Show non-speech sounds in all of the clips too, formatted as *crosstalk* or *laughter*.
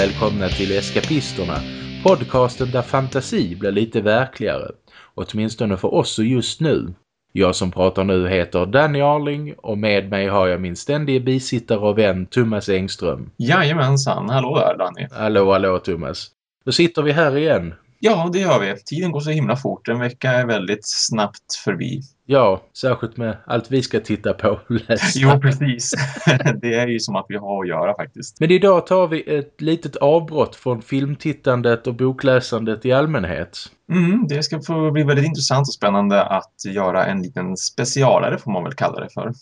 Välkomna till Eskapisterna, podcasten där fantasi blir lite verkligare, åtminstone för oss och just nu. Jag som pratar nu heter Danny Arling och med mig har jag min ständige bisittare och vän Thomas Engström. Jajamensan, hallå där Danny. Hallå, hallå Thomas. Då sitter vi här igen. Ja, det gör vi. Tiden går så himla fort. En vecka är väldigt snabbt förbi. Ja, särskilt med allt vi ska titta på och *laughs* läsa. Jo, precis. *laughs* det är ju som att vi har att göra faktiskt. Men idag tar vi ett litet avbrott från filmtittandet och bokläsandet i allmänhet. Mm, det ska få bli väldigt intressant och spännande att göra en liten specialare får man väl kalla det för.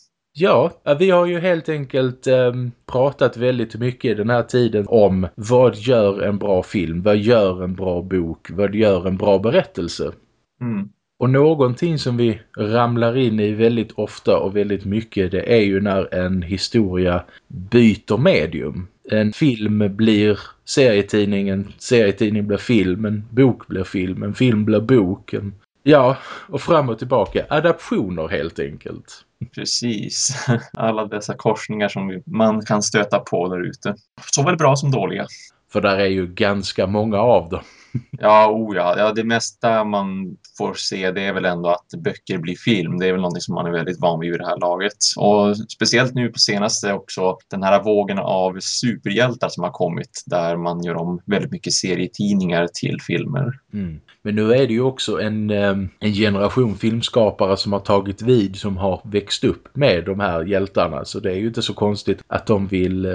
Ja, vi har ju helt enkelt eh, pratat väldigt mycket den här tiden om vad gör en bra film, vad gör en bra bok, vad gör en bra berättelse. Mm. Och någonting som vi ramlar in i väldigt ofta och väldigt mycket det är ju när en historia byter medium. En film blir serietidning, en serietidning blir film, en bok blir film, en film blir bok. En... Ja, och fram och tillbaka. Adaptioner helt enkelt. Precis. *laughs* Alla dessa korsningar som man kan stöta på där ute. Såväl bra som dåliga. För där är ju ganska många av dem. Ja, oh ja. ja, det mesta man får se det är väl ändå att böcker blir film. Det är väl någonting som man är väldigt van vid i det här laget. Och speciellt nu på senaste också den här vågen av superhjältar som har kommit där man gör om väldigt mycket serietidningar till filmer. Mm. Men nu är det ju också en, en generation filmskapare som har tagit vid som har växt upp med de här hjältarna. Så det är ju inte så konstigt att de vill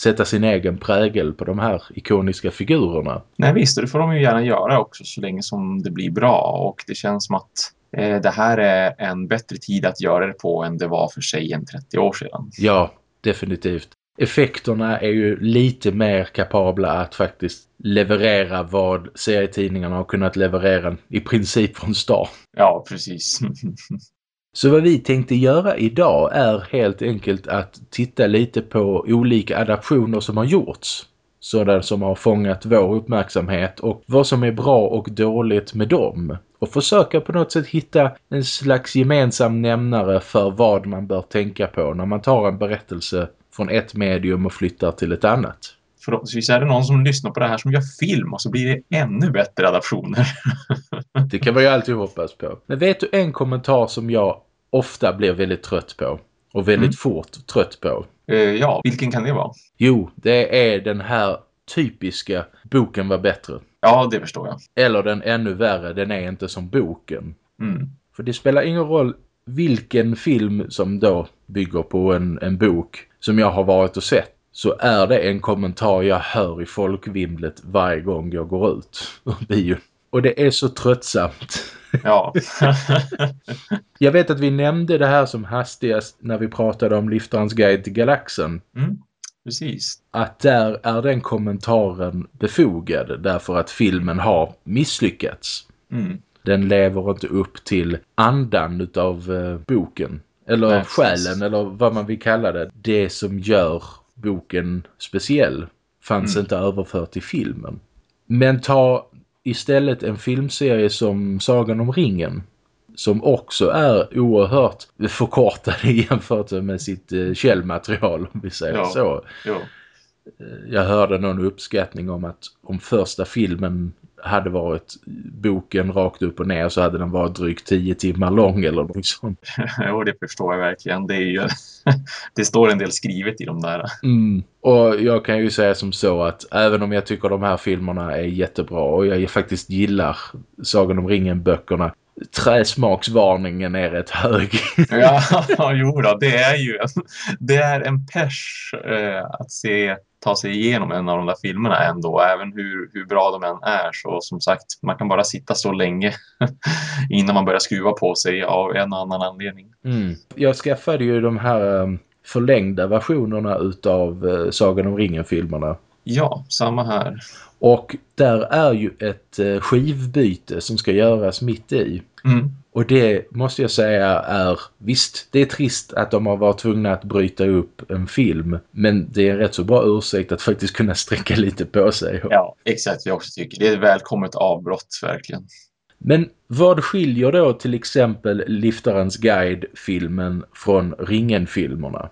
sätta sin egen prägel på de här ikoniska figurerna. Nej visst, det får de ju gärna göra också så länge som det blir bra och det känns som att eh, det här är en bättre tid att göra det på än det var för sig en 30 år sedan. Ja, definitivt. Effekterna är ju lite mer kapabla att faktiskt leverera vad serietidningarna har kunnat leverera i princip från start. Ja, precis. *laughs* Så vad vi tänkte göra idag är helt enkelt att titta lite på olika adaptioner som har gjorts. Sådana som har fångat vår uppmärksamhet och vad som är bra och dåligt med dem. Och försöka på något sätt hitta en slags gemensam nämnare för vad man bör tänka på när man tar en berättelse från ett medium och flyttar till ett annat. Förhoppningsvis är det någon som lyssnar på det här som gör film och så blir det ännu bättre adaptioner. det kan man ju alltid hoppas på. Men vet du en kommentar som jag ofta blir väldigt trött på? Och väldigt mm. fort trött på? Uh, ja, vilken kan det vara? Jo, det är den här typiska boken var bättre. Ja, det förstår jag. Eller den ännu värre, den är inte som boken. Mm. För det spelar ingen roll vilken film som då bygger på en, en bok som jag har varit och sett så är det en kommentar jag hör i folkvimlet varje gång jag går ut ur bion. Och det är så tröttsamt. Ja. *laughs* jag vet att vi nämnde det här som hastigast när vi pratade om Liftarens guide till galaxen. Mm, precis. Att där är den kommentaren befogad därför att filmen har misslyckats. Mm. Den lever inte upp till andan utav uh, boken. Eller Nej, själen, eller vad man vill kalla det. Det som gör boken speciell fanns mm. inte överfört till filmen. Men ta istället en filmserie som Sagan om ringen som också är oerhört förkortad *laughs* jämfört med sitt eh, källmaterial om vi säger ja, så. Ja. Eh, jag hörde någon uppskattning om att om första filmen hade varit boken rakt upp och ner så hade den varit drygt tio timmar lång eller något sånt. *laughs* jo, det förstår jag verkligen. Det, är ju, *laughs* det står en del skrivet i de där. Mm. Och jag kan ju säga som så att även om jag tycker de här filmerna är jättebra och jag faktiskt gillar Sagan om ringen-böckerna träsmaksvarningen är rätt hög. *laughs* ja, jo då, det är ju det är en pers eh, att se ta sig igenom en av de där filmerna ändå. Även hur, hur bra de än är så som sagt, man kan bara sitta så länge *laughs* innan man börjar skruva på sig av en och annan anledning. Mm. Jag skaffade ju de här um, förlängda versionerna utav uh, Sagan om ringen-filmerna. Ja, samma här. Och där är ju ett uh, skivbyte som ska göras mitt i. Mm. Och det måste jag säga är, visst det är trist att de har varit tvungna att bryta upp en film. Men det är en rätt så bra ursäkt att faktiskt kunna sträcka lite på sig. Ja, exakt jag också tycker. Det är ett välkommet avbrott verkligen. Men vad skiljer då till exempel Liftarens guide-filmen från Ringen-filmerna?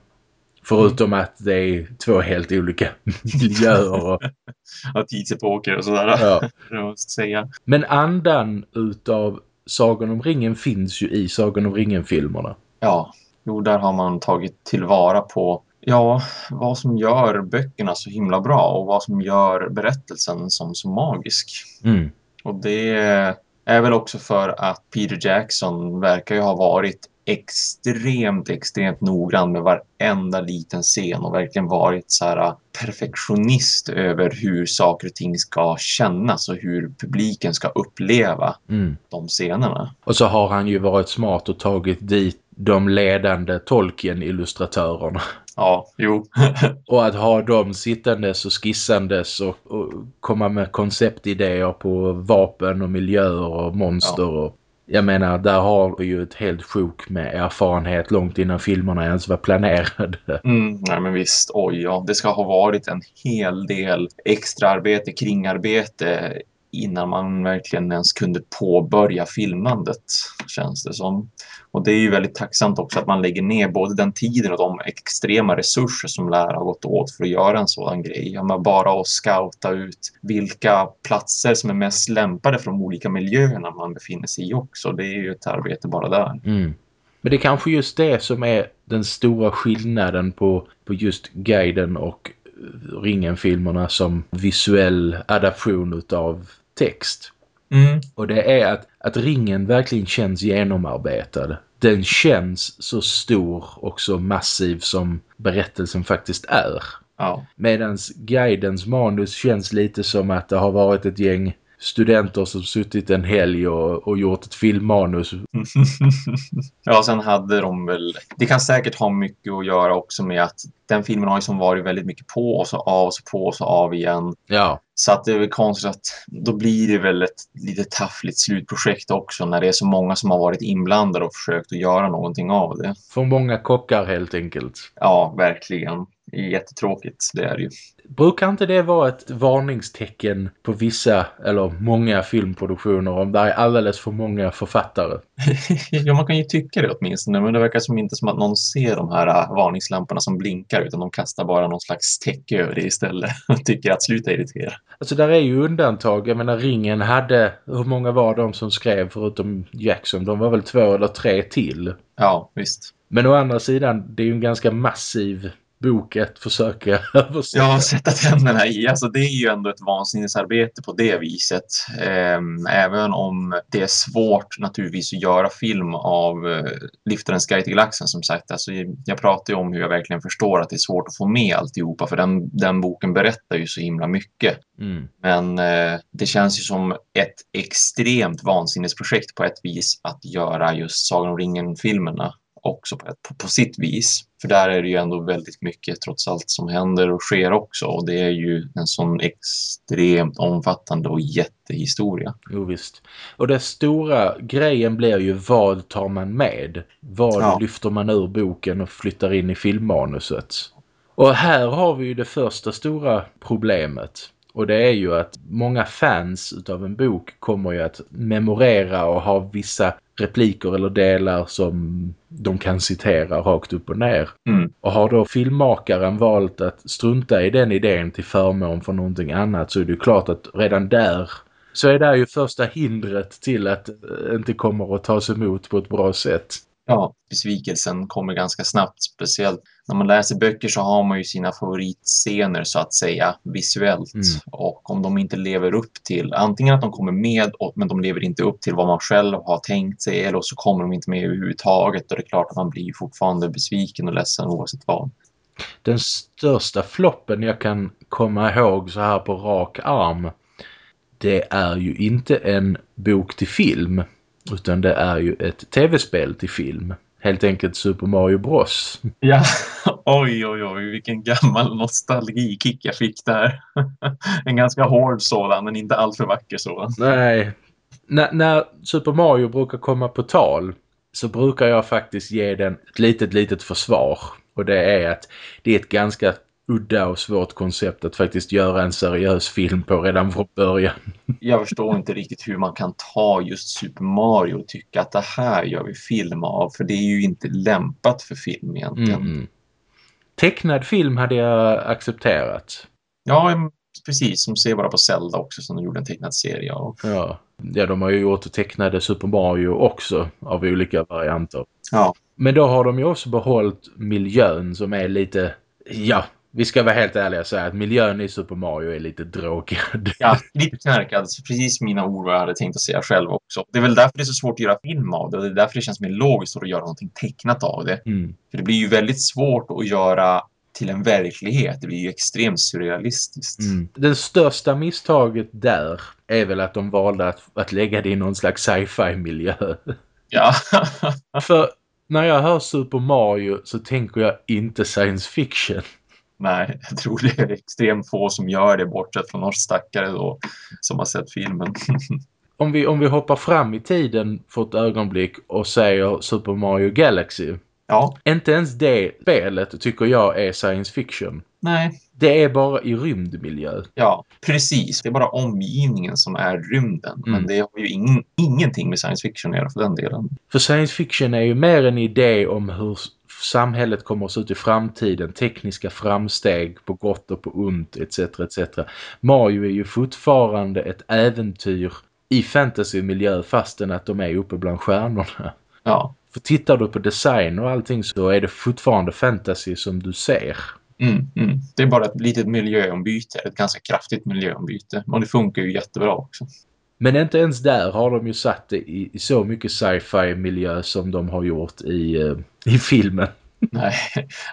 Förutom att det är två helt olika *laughs* miljöer. Och... *laughs* ja, tidsepoker och sådär. Ja. *laughs* säga. Men andan utav Sagan om ringen finns ju i Sagan om ringen-filmerna. Ja, jo där har man tagit tillvara på ja, vad som gör böckerna så himla bra och vad som gör berättelsen som så magisk. Mm. Och det är väl också för att Peter Jackson verkar ju ha varit extremt, extremt noggrann med varenda liten scen och verkligen varit så här perfektionist över hur saker och ting ska kännas och hur publiken ska uppleva mm. de scenerna. Och så har han ju varit smart och tagit dit de ledande Tolkien-illustratörerna. Ja, jo. *laughs* och att ha dem sittandes och skissandes och, och, komma med konceptidéer på vapen och miljöer och monster. Ja. Och, jag menar, där har vi ju ett helt sjok med erfarenhet långt innan filmerna ens var planerade. Mm, nej men visst, oj ja. Det ska ha varit en hel del extra arbete, kringarbete innan man verkligen ens kunde påbörja filmandet, känns det som. Och det är ju väldigt tacksamt också att man lägger ner både den tiden och de extrema resurser som lär ha gått åt för att göra en sådan grej. Ja, men bara att scouta ut vilka platser som är mest lämpade för de olika miljöerna man befinner sig i också. Det är ju ett arbete bara där. Mm. Men det är kanske just det som är den stora skillnaden på, på just guiden och ringen-filmerna som visuell adaption av text. Mm. Och det är att, att ringen verkligen känns genomarbetad. Den känns så stor och så massiv som berättelsen faktiskt är. Ja. Medans guidens manus känns lite som att det har varit ett gäng studenter som suttit en helg och, och gjort ett filmmanus. *laughs* ja, sen hade de väl... Det kan säkert ha mycket att göra också med att den filmen har ju som varit väldigt mycket på och så av och så på och så av igen. Ja. Så att det är väl konstigt att då blir det väl ett lite taffligt slutprojekt också när det är så många som har varit inblandade och försökt att göra någonting av det. För många kockar helt enkelt. Ja, verkligen. Jättetråkigt, det är det ju. Brukar inte det vara ett varningstecken på vissa eller många filmproduktioner om det är alldeles för många författare? *laughs* ja, man kan ju tycka det åtminstone, men det verkar som inte som att någon ser de här äh, varningslamporna som blinkar utan de kastar bara någon slags täcke över det istället *laughs* och tycker att sluta irritera. Alltså där är ju undantag. Jag menar ringen hade, hur många var de som skrev förutom Jackson? De var väl två eller tre till. Ja, visst. Men å andra sidan, det är ju en ganska massiv bok *laughs* att försöka översätta. Ja, sätta tänderna i. Alltså det är ju ändå ett vansinnesarbete på det viset. Ehm, även om det är svårt naturligtvis att göra film av uh, Liftarens guide till galaxen som sagt. Alltså, jag pratar ju om hur jag verkligen förstår att det är svårt att få med alltihopa för den, den boken berättar ju så himla mycket. Mm. Men uh, det känns ju som ett extremt vansinnesprojekt på ett vis att göra just Sagan om ringen-filmerna också på, på, på, sitt vis. För där är det ju ändå väldigt mycket trots allt som händer och sker också. Och det är ju en sån extremt omfattande och jättehistoria. Jo visst. Och den stora grejen blir ju vad tar man med? Vad ja. lyfter man ur boken och flyttar in i filmmanuset? Och här har vi ju det första stora problemet. Och det är ju att många fans utav en bok kommer ju att memorera och ha vissa repliker eller delar som de kan citera rakt upp och ner. Mm. Och har då filmmakaren valt att strunta i den idén till förmån för någonting annat så är det ju klart att redan där så är det ju första hindret till att inte kommer att tas emot på ett bra sätt. Ja, besvikelsen kommer ganska snabbt. Speciellt när man läser böcker så har man ju sina favoritscener så att säga visuellt. Mm. Och om de inte lever upp till, antingen att de kommer med men de lever inte upp till vad man själv har tänkt sig eller så kommer de inte med överhuvudtaget och det är klart att man blir fortfarande besviken och ledsen oavsett vad. Den största floppen jag kan komma ihåg så här på rak arm det är ju inte en bok till film utan det är ju ett tv-spel till film. Helt enkelt Super Mario Bros. Ja, *laughs* oj oj oj vilken gammal nostalgikick jag fick där. *laughs* en ganska hård sådan men inte alltför vacker sådan. Nej, N när Super Mario brukar komma på tal så brukar jag faktiskt ge den ett litet litet försvar. Och det är att det är ett ganska udda och svårt koncept att faktiskt göra en seriös film på redan från början. Jag förstår inte riktigt hur man kan ta just Super Mario och tycka att det här gör vi film av. För det är ju inte lämpat för film egentligen. Mm. Tecknad film hade jag accepterat. Ja, precis. Som ser bara på Zelda också som de gjorde en tecknad serie av. Ja. ja, de har ju gjort tecknade Super Mario också av olika varianter. Ja. Men då har de ju också behållit miljön som är lite, ja, vi ska vara helt ärliga och säga att miljön i Super Mario är lite drogad. Ja, lite knarkad. Precis mina ord vad jag hade tänkt att säga själv också. Det är väl därför det är så svårt att göra film av det. Och det är därför det känns mer logiskt att göra någonting tecknat av det. Mm. För det blir ju väldigt svårt att göra till en verklighet. Det blir ju extremt surrealistiskt. Mm. Det största misstaget där är väl att de valde att, att lägga det i någon slags sci-fi miljö. Ja. *laughs* För när jag hör Super Mario så tänker jag inte science fiction. Nej, *laughs* jag tror det är extremt få som gör det bortsett från oss stackare då som har sett filmen. *laughs* om, vi, om vi hoppar fram i tiden för ett ögonblick och säger Super Mario Galaxy. Ja. Inte ens det spelet tycker jag är science fiction. Nej. Det är bara i rymdmiljö. Ja, precis. Det är bara omgivningen som är rymden. Mm. Men det har ju ing ingenting med science fiction att göra för den delen. För science fiction är ju mer en idé om hur samhället kommer att se ut i framtiden, tekniska framsteg på gott och på ont etc. etc. Mario är ju fortfarande ett äventyr i fantasymiljö fastän att de är uppe bland stjärnorna. Ja. För tittar du på design och allting så är det fortfarande fantasy som du ser. Mm, mm. Det är bara ett litet miljöombyte, ett ganska kraftigt miljöombyte. Och det funkar ju jättebra också. Men inte ens där har de ju satt det i, i så mycket sci-fi miljö som de har gjort i, uh, i filmen. *laughs* Nej,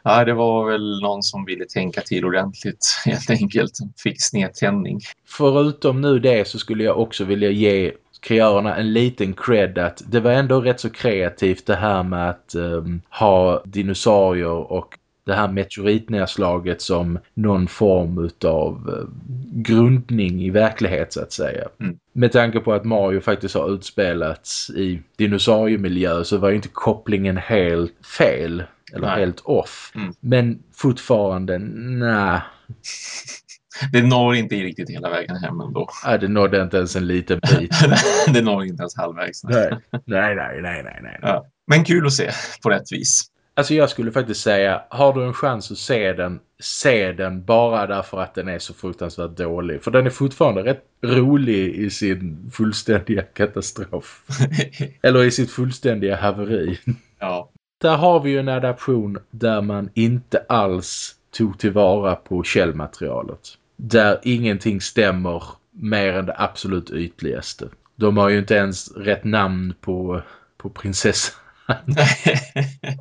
ja, det var väl någon som ville tänka till ordentligt *laughs* helt enkelt. Fick snedtändning. Förutom nu det så skulle jag också vilja ge kreörerna en liten cred att det var ändå rätt så kreativt det här med att um, ha dinosaurier och det här meteoritnedslaget som någon form av uh, grundning i verklighet så att säga. Mm. Med tanke på att Mario faktiskt har utspelats i dinosauriemiljö så var ju inte kopplingen helt fel eller Nej. helt off. Mm. Men fortfarande, nej. *laughs* Det når inte riktigt hela vägen hem ändå. Nej, det nådde inte ens en liten bit. *laughs* det når inte ens halvvägs. nej, nej, nej, nej, nej. nej. Ja. Men kul att se på rätt vis. Alltså jag skulle faktiskt säga, har du en chans att se den, se den bara därför att den är så fruktansvärt dålig. För den är fortfarande rätt rolig i sin fullständiga katastrof. *laughs* Eller i sitt fullständiga haveri. ja. Där har vi ju en adaption där man inte alls tog tillvara på källmaterialet. Där ingenting stämmer mer än det absolut ytligaste. De har ju inte ens rätt namn på, på prinsessan. *laughs*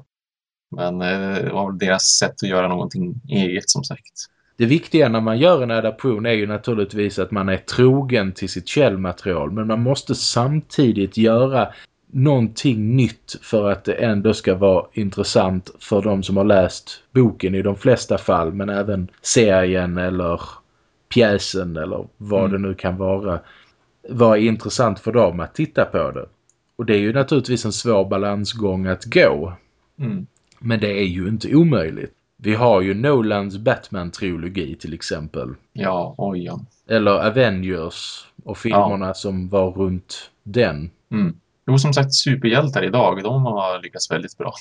*laughs* Men det var väl deras sätt att göra någonting eget som sagt. Det viktiga när man gör en adaption är ju naturligtvis att man är trogen till sitt källmaterial. Men man måste samtidigt göra någonting nytt för att det ändå ska vara intressant för de som har läst boken i de flesta fall. Men även serien eller pjäsen eller vad Mm. det nu kan vara. Vad är intressant för dem att titta på det. Och det är ju naturligtvis en svår balansgång att gå. Mm. Men det är ju inte omöjligt. Vi har ju Nolans Batman-trilogi till exempel. Ja, oj ja. Eller Avengers och filmerna som var runt den. Mm. Jo, som sagt, superhjältar idag, de har lyckats väldigt bra.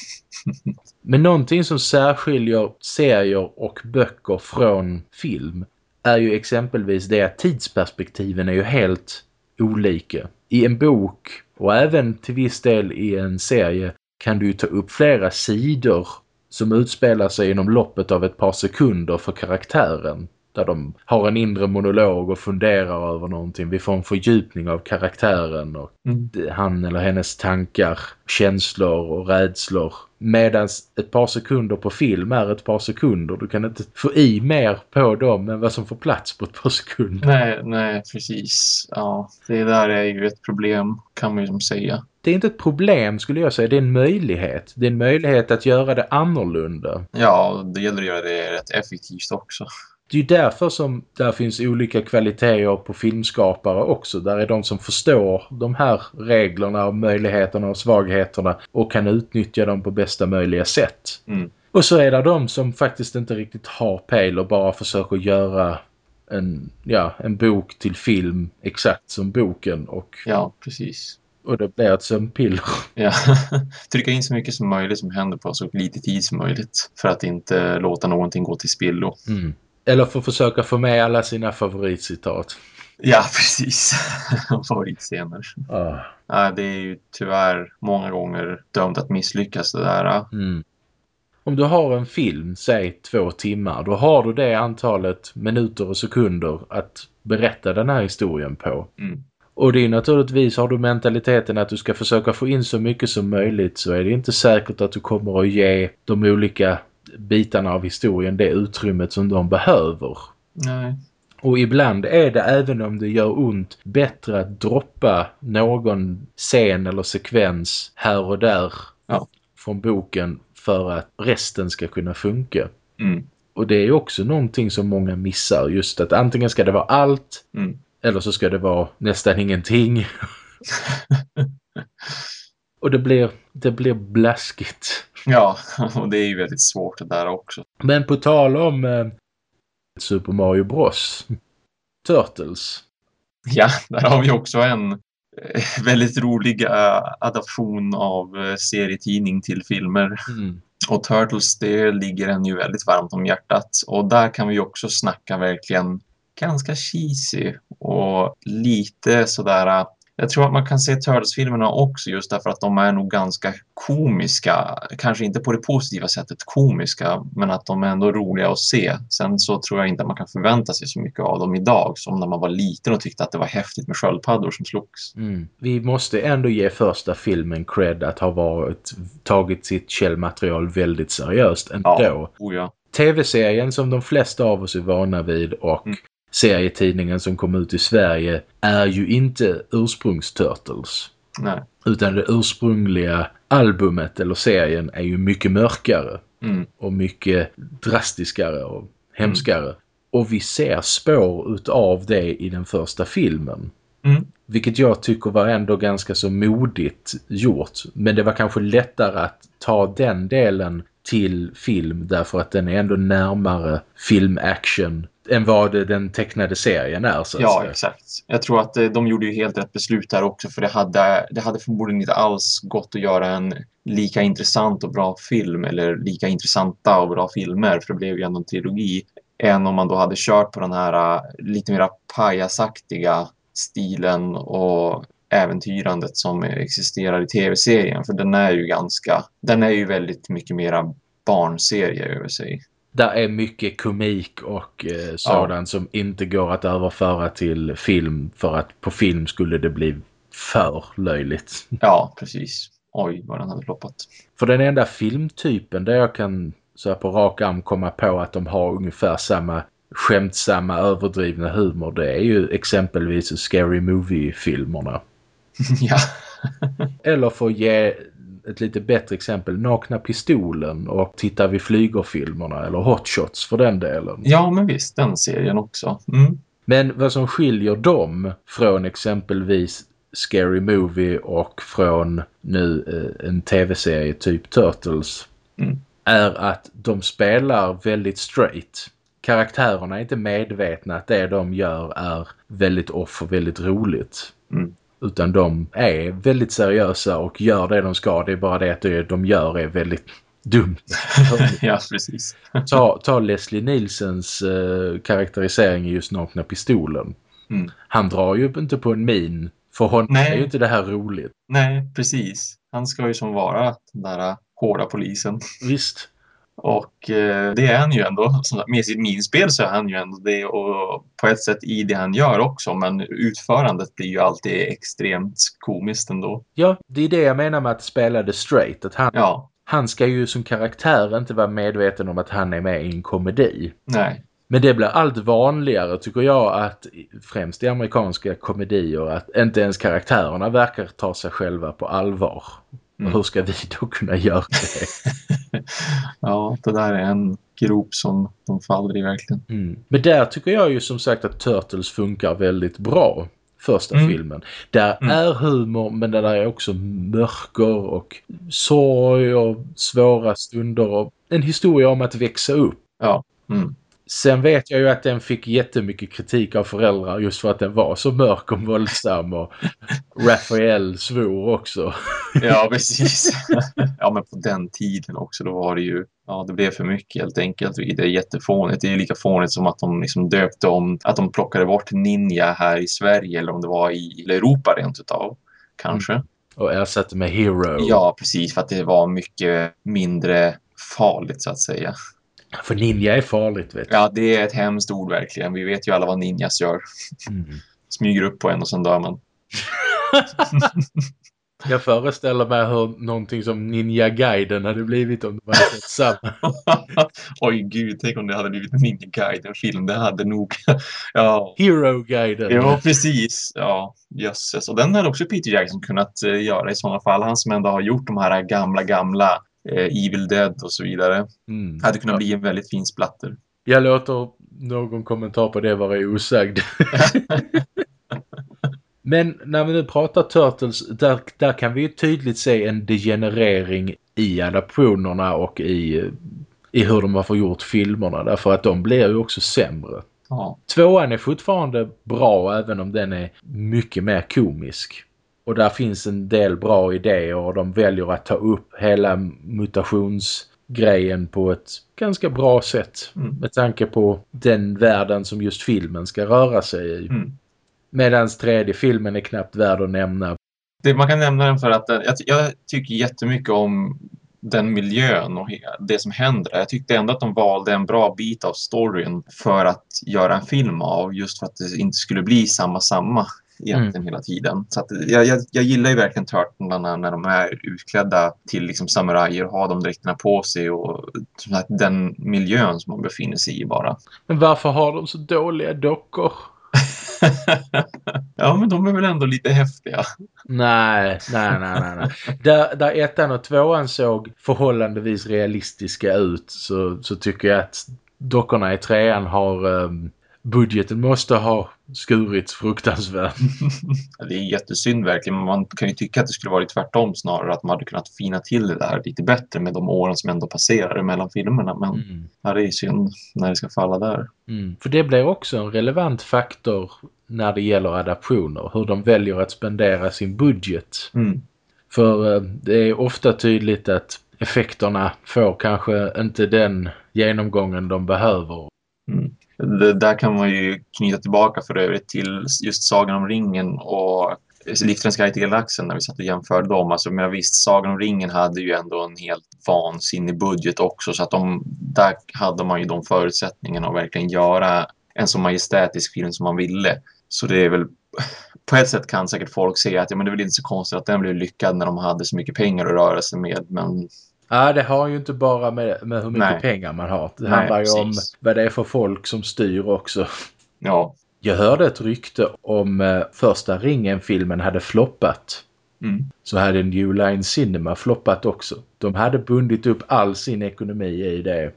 *laughs* Men någonting som särskiljer serier och böcker från film är ju exempelvis det att tidsperspektiven är ju helt olika. I en bok och även till viss del i en serie kan du ta upp flera sidor som utspelar sig inom loppet av ett par sekunder för karaktären. Där de har en inre monolog och funderar över någonting. Vi får en fördjupning av karaktären och Mm. han eller hennes tankar, känslor och rädslor. Medan ett par sekunder på film är ett par sekunder. Du kan inte få i mer på dem än vad som får plats på ett par sekunder. Nej, nej, precis. Ja, det där är ju ett problem, kan man ju säga. Det är inte ett problem skulle jag säga, det är en möjlighet. Det är en möjlighet att göra det annorlunda. Ja, det gäller att göra det rätt effektivt också. Det är ju därför som där finns olika kvaliteter på filmskapare också. Där är de som förstår de här reglerna och möjligheterna och svagheterna och kan utnyttja dem på bästa möjliga sätt. Mm. Och så är det de som faktiskt inte riktigt har pejl och bara försöker göra en, ja, en bok till film exakt som boken. Och Ja, precis. Och det blir ett sömnpiller. Ja, *laughs* trycka in så mycket som möjligt som händer på så lite tid som möjligt för att inte låta någonting gå till spillo. Mm. Eller för att försöka få med alla sina favoritcitat. Ja, *laughs* precis. *laughs* Favoritscener. Ah. Ja, det är ju tyvärr många gånger dömt att misslyckas det där. Mm. Om du har en film, säg två timmar, då har du det antalet minuter och sekunder att berätta den här historien på. Mm. Och det är naturligtvis, har du mentaliteten att du ska försöka få in så mycket som möjligt så är det inte säkert att du kommer att ge de olika bitarna av historien det utrymmet som de behöver. Nej. Och ibland är det, även om det gör ont, bättre att droppa någon scen eller sekvens här och där Ja. från boken för att resten ska kunna funka. Mm. Och det är också någonting som många missar. Just att antingen ska det vara allt Mm. Eller så ska det vara nästan ingenting. *laughs* och det blir, det blir blaskigt. Ja, *laughs* och det är ju väldigt svårt det där också. Men på tal om eh, Super Mario Bros. Turtles. Ja, där har vi också en eh, väldigt rolig eh, adaption av eh, serietidning till filmer. Mm. Och Turtles, det ligger en ju väldigt varmt om hjärtat. Och där kan vi också snacka verkligen ganska cheesy och lite sådär... äh, Jag tror att man kan se Turtles-filmerna också just därför att de är nog ganska komiska. Kanske inte på det positiva sättet komiska, men att de är ändå roliga att se. Sen så tror jag inte att man kan förvänta sig så mycket av dem idag som när man var liten och tyckte att det var häftigt med sköldpaddor som slogs. Mm. Vi måste ändå ge första filmen cred att ha varit, tagit sitt källmaterial väldigt seriöst ändå. Ja, oh ja. TV-serien som de flesta av oss är vana vid och Mm. Serietidningen som kom ut i Sverige är ju inte ursprungsturtles. Nej. Utan det ursprungliga albumet eller serien är ju mycket mörkare Mm. och mycket drastiskare och hemskare. Och vi ser spår utav det i den första filmen. Mm. Vilket jag tycker var ändå ganska så modigt gjort. Men det var kanske lättare att ta den delen till film därför att den är ändå närmare film-action än vad den tecknade serien är så Ja, exakt. Jag tror att eh, de gjorde ju helt rätt beslut där också för det hade, det hade förmodligen inte alls gått att göra en lika intressant och bra film eller lika intressanta och bra filmer för det blev ju ändå en trilogi än om man då hade kört på den här eh, lite mer pajasaktiga stilen och äventyrandet som existerar i tv-serien för den är ju ganska, den är ju väldigt mycket mera barnserie över sig. Där är mycket komik och eh, sådant som inte går att överföra till film för att på film skulle det bli för löjligt. *laughs* Ja, precis. Oj, vad den hade floppat. För den enda filmtypen där jag kan så här på rak arm komma på att de har ungefär samma skämtsamma överdrivna humor det är ju exempelvis Scary Movie-filmerna. *laughs* ja. Eller för att ge ett lite bättre exempel, Nakna Pistolen och Tittar vi flyger-filmerna eller Hot Shots för den delen. ja, men visst, den serien också. Mm. Men vad som skiljer dem från exempelvis Scary Movie och från nu eh, en tv-serie typ Turtles Mm. är att de spelar väldigt straight. Karaktärerna är inte medvetna att det de gör är väldigt off och väldigt roligt. Mm. Utan de är väldigt seriösa och gör det de ska. Det är bara det att det de gör är väldigt dumt. *laughs* ja, precis. ta, ta Leslie Nielsens eh, karaktärisering i just Nakna Pistolen. Mm. Han drar ju inte på en min. För honom Nej. är ju inte det här roligt. Nej, precis. Han ska ju som vara den där äh, hårda polisen. Visst. Och eh, det är han ju ändå. Med sitt minspel så är han ju ändå det och på ett sätt i det han gör också. Men utförandet blir ju alltid extremt komiskt ändå. Ja, det är det jag menar med att spela det straight. Att han, Ja, han ska ju som karaktär inte vara medveten om att han är med i en komedi. nej. Men det blir allt vanligare tycker jag att främst i amerikanska komedier att inte ens karaktärerna verkar ta sig själva på allvar. Mm. Och hur ska vi då kunna göra det? *laughs* ja, det där är en grop som de faller i verkligen. Mm. Men där tycker jag ju som sagt att Turtles funkar väldigt bra. Första Mm. filmen. Där Mm. är humor men där är också mörker och sorg och svåra stunder och en historia om att växa upp. Ja. Mm. Sen vet jag ju att den fick jättemycket kritik av föräldrar just för att den var så mörk och våldsam och *laughs* Raphael svor också. Ja, precis. Ja, men på den tiden också, då var det ju, ja, det blev för mycket helt enkelt. Det är jättefånigt. Det är lika fånigt som att de liksom döpte om, att de plockade bort Ninja här i Sverige eller om det var i Europa rent utav, kanske. Mm. Och ersatte med Hero. Ja, precis, för att det var mycket mindre farligt så att säga. För ninja är farligt, vet du. Ja, det är ett hemskt ord verkligen. Vi vet ju alla vad ninjas gör. Mm. Smyger upp på en och sen dör man. *laughs* Jag föreställer mig hur någonting som Ninja Gaiden hade blivit om det var samma. *laughs* Oj gud, tänk om det hade blivit en Ninja Gaiden-film. Det hade nog... *laughs* ja. Hero Gaiden. Ja, precis. Ja, jösses. Och den hade också Peter Jackson kunnat uh, göra i sådana fall. Han som ändå har gjort de här gamla, gamla uh, Evil Dead och så vidare. Mm. Hade kunnat ja. bli en väldigt fin splatter. Jag låter någon kommentar på det vara osagd. *laughs* Men när vi nu pratar Turtles, där, där kan vi ju tydligt se en degenerering i adaptionerna och i, i hur de har förgjort filmerna. Därför att de blir ju också sämre. Ja. Tvåan är fortfarande bra även om den är mycket mer komisk. Och där finns en del bra idéer och de väljer att ta upp hela mutationsgrejen på ett ganska bra sätt. Mm. Med tanke på den världen som just filmen ska röra sig i. Mm. Medan tredje filmen är knappt värd att nämna. Det, man kan nämna den för att jag, jag tycker jättemycket om den miljön och det som händer. Jag tyckte ändå att de valde en bra bit av storyn för att göra en film av just för att det inte skulle bli samma samma egentligen mm. hela tiden. Så jag, jag, jag, gillar ju verkligen Turtlarna när de är utklädda till liksom samurajer och har de dräkterna på sig och den miljön som man befinner sig i bara. Men varför har de så dåliga dockor? *laughs* ja, men de är väl ändå lite häftiga. Nej, nej, nej, nej. nej. Där, där ettan och tvåan såg förhållandevis realistiska ut så, så tycker jag att dockorna i trean har um, budgeten måste ha skurits fruktansvärt. *laughs* det är jättesynd verkligen, men man kan ju tycka att det skulle varit tvärtom snarare, att man hade kunnat fina till det där lite bättre med de åren som ändå passerar mellan filmerna. Men mm. ja, det är synd när det ska falla där. Mm. För det blir också en relevant faktor när det gäller adaptioner, hur de väljer att spendera sin budget. Mm. För eh, det är ofta tydligt att effekterna får kanske inte den genomgången de behöver. Mm. Det, där kan man ju knyta tillbaka för övrigt till just Sagan om ringen och Liftrens guide till galaxen när vi satt och jämförde dem. Alltså, men visst, Sagan om ringen hade ju ändå en helt vansinnig budget också så att de, där hade man ju de förutsättningarna att verkligen göra en så majestätisk film som man ville. Så det är väl *laughs* på ett sätt kan säkert folk säga att ja, men det är väl inte så konstigt att den blev lyckad när de hade så mycket pengar att röra sig med. Men Ja, det har ju inte bara med, med hur mycket Nej. pengar man har. Det Nej, handlar ju om vad det är för folk som styr också. Ja. Jag hörde ett rykte om eh, första ringen-filmen hade floppat. Mm. Så hade New Line Cinema floppat också. De hade bundit upp all sin ekonomi i det.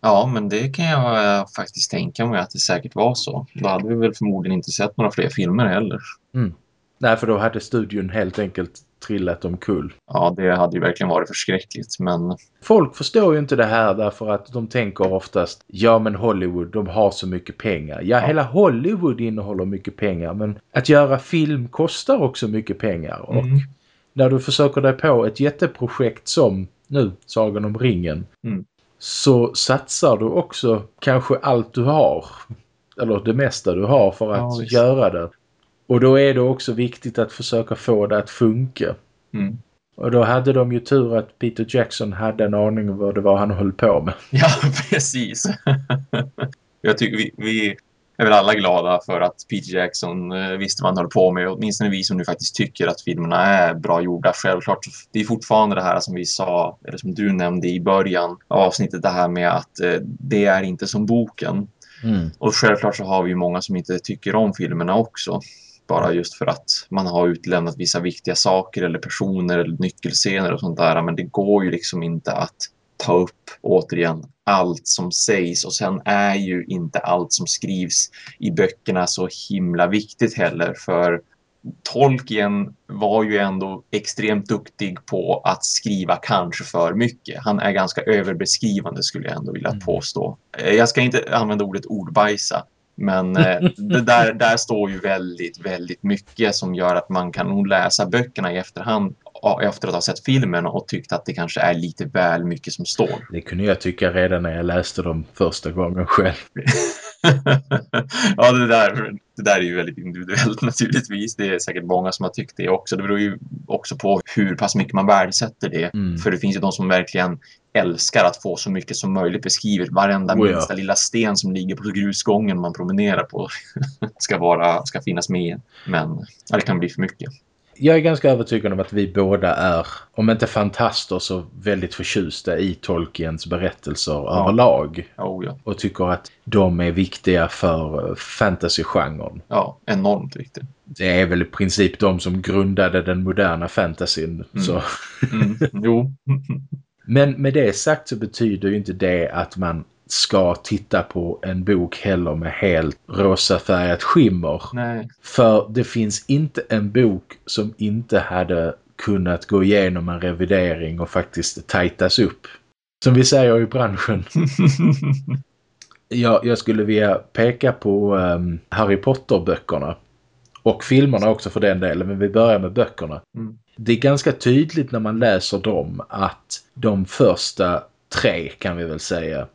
Ja, men det kan jag eh, faktiskt tänka mig att det säkert var så. Då hade vi väl förmodligen inte sett några fler filmer heller. Mm. Nej, för då hade studion helt enkelt trillat omkull. Ja, det hade ju verkligen varit förskräckligt, men... Folk förstår ju inte det här därför att de tänker oftast ja men Hollywood, de har så mycket pengar. Ja, ja. hela Hollywood innehåller mycket pengar, men att göra film kostar också mycket pengar. Mm. Och när du försöker dig på ett jätteprojekt som nu, Sagan om ringen, mm. så satsar du också kanske allt du har. Eller det mesta du har för att ja, göra det. Och då är det också viktigt att försöka få det att funka. Mm. Och då hade de ju tur att Peter Jackson hade en aning om vad det var han höll på med. *laughs* Ja, precis. *laughs* Jag tycker vi, vi är väl alla glada för att Peter Jackson eh, visste vad han höll på med. Åtminstone vi som nu faktiskt tycker att filmerna är bra gjorda. Självklart, det är fortfarande det här som vi sa, eller som du nämnde i början av avsnittet, det här med att eh, det är inte som boken. Mm. Och självklart så har vi många som inte tycker om filmerna också bara just för att man har utlämnat vissa viktiga saker eller personer eller nyckelscener och sånt där. Men det går ju liksom inte att ta upp återigen allt som sägs och sen är ju inte allt som skrivs i böckerna så himla viktigt heller för Tolkien var ju ändå extremt duktig på att skriva kanske för mycket. Han är ganska överbeskrivande skulle jag ändå vilja mm. påstå. Jag ska inte använda ordet ordbajsa, men eh, det där, där står ju väldigt, väldigt mycket som gör att man kan nog läsa böckerna i efterhand efter att ha sett filmen och tyckt att det kanske är lite väl mycket som står. Det kunde jag tycka redan när jag läste dem första gången själv. *laughs* ja, det där, det där är ju väldigt individuellt *laughs* naturligtvis. Det är säkert många som har tyckt det också. Det beror ju också på hur pass mycket man värdesätter det. Mm. För det finns ju de som verkligen älskar att få så mycket som möjligt beskrivet. Varenda oh, minsta lilla sten som ligger på grusgången man promenerar på *laughs* ska, vara, ska finnas med. Men ja, det kan bli för mycket jag är ganska övertygad om att vi båda är, om inte fantaster så väldigt förtjusta i Tolkiens berättelser ja. överlag. Oh, ja. Och tycker att de är viktiga för fantasy-genren. Ja, enormt viktiga. Det är väl i princip de som grundade den moderna fantasyn. Mm. Så. Mm. Jo. *laughs* Men med det sagt så betyder ju inte det att man ska titta på en bok heller med helt rosafärgat skimmer. Nej. För det finns inte en bok som inte hade kunnat gå igenom en revidering och faktiskt tajtas upp. Som vi säger i branschen. *laughs* jag, jag skulle vilja peka på um, Harry Potter-böckerna. Och filmerna också för den delen, men vi börjar med böckerna. Mm. Det är ganska tydligt när man läser dem att de första tre kan vi väl säga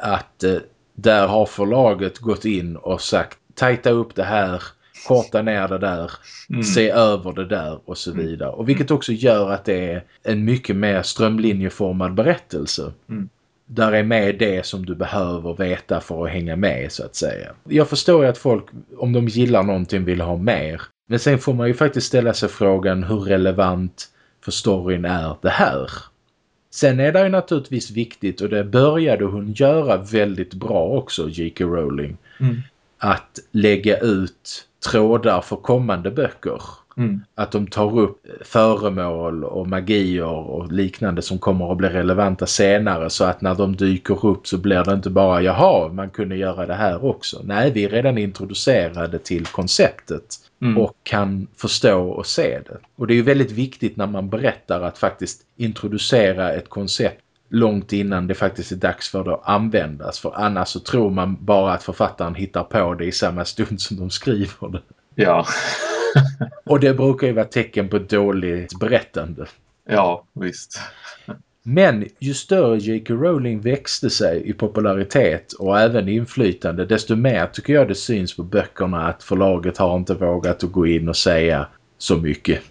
att eh, där har förlaget gått in och sagt tajta upp det här, korta ner det där, mm. se över det där och så mm. vidare. Och vilket också gör att det är en mycket mer strömlinjeformad berättelse. Mm. Där är med det som du behöver veta för att hänga med så att säga. Jag förstår ju att folk, om de gillar någonting, vill ha mer. Men sen får man ju faktiskt ställa sig frågan hur relevant för storyn är det här. Sen är det ju naturligtvis viktigt och det började hon göra väldigt bra också, J.K. Rowling. Mm. Att lägga ut trådar för kommande böcker. Mm. Att de tar upp föremål och magier och liknande som kommer att bli relevanta senare så att när de dyker upp så blir det inte bara jaha, man kunde göra det här också. Nej, vi är redan introducerade till konceptet mm. och kan förstå och se det. Och det är ju väldigt viktigt när man berättar att faktiskt introducera ett koncept långt innan det faktiskt är dags för det att användas. För annars så tror man bara att författaren hittar på det i samma stund som de skriver det. Ja. *laughs* och det brukar ju vara tecken på dåligt berättande. Ja, visst. Men ju större J.K. Rowling växte sig i popularitet och även inflytande desto mer tycker jag det syns på böckerna att förlaget har inte vågat att gå in och säga så mycket.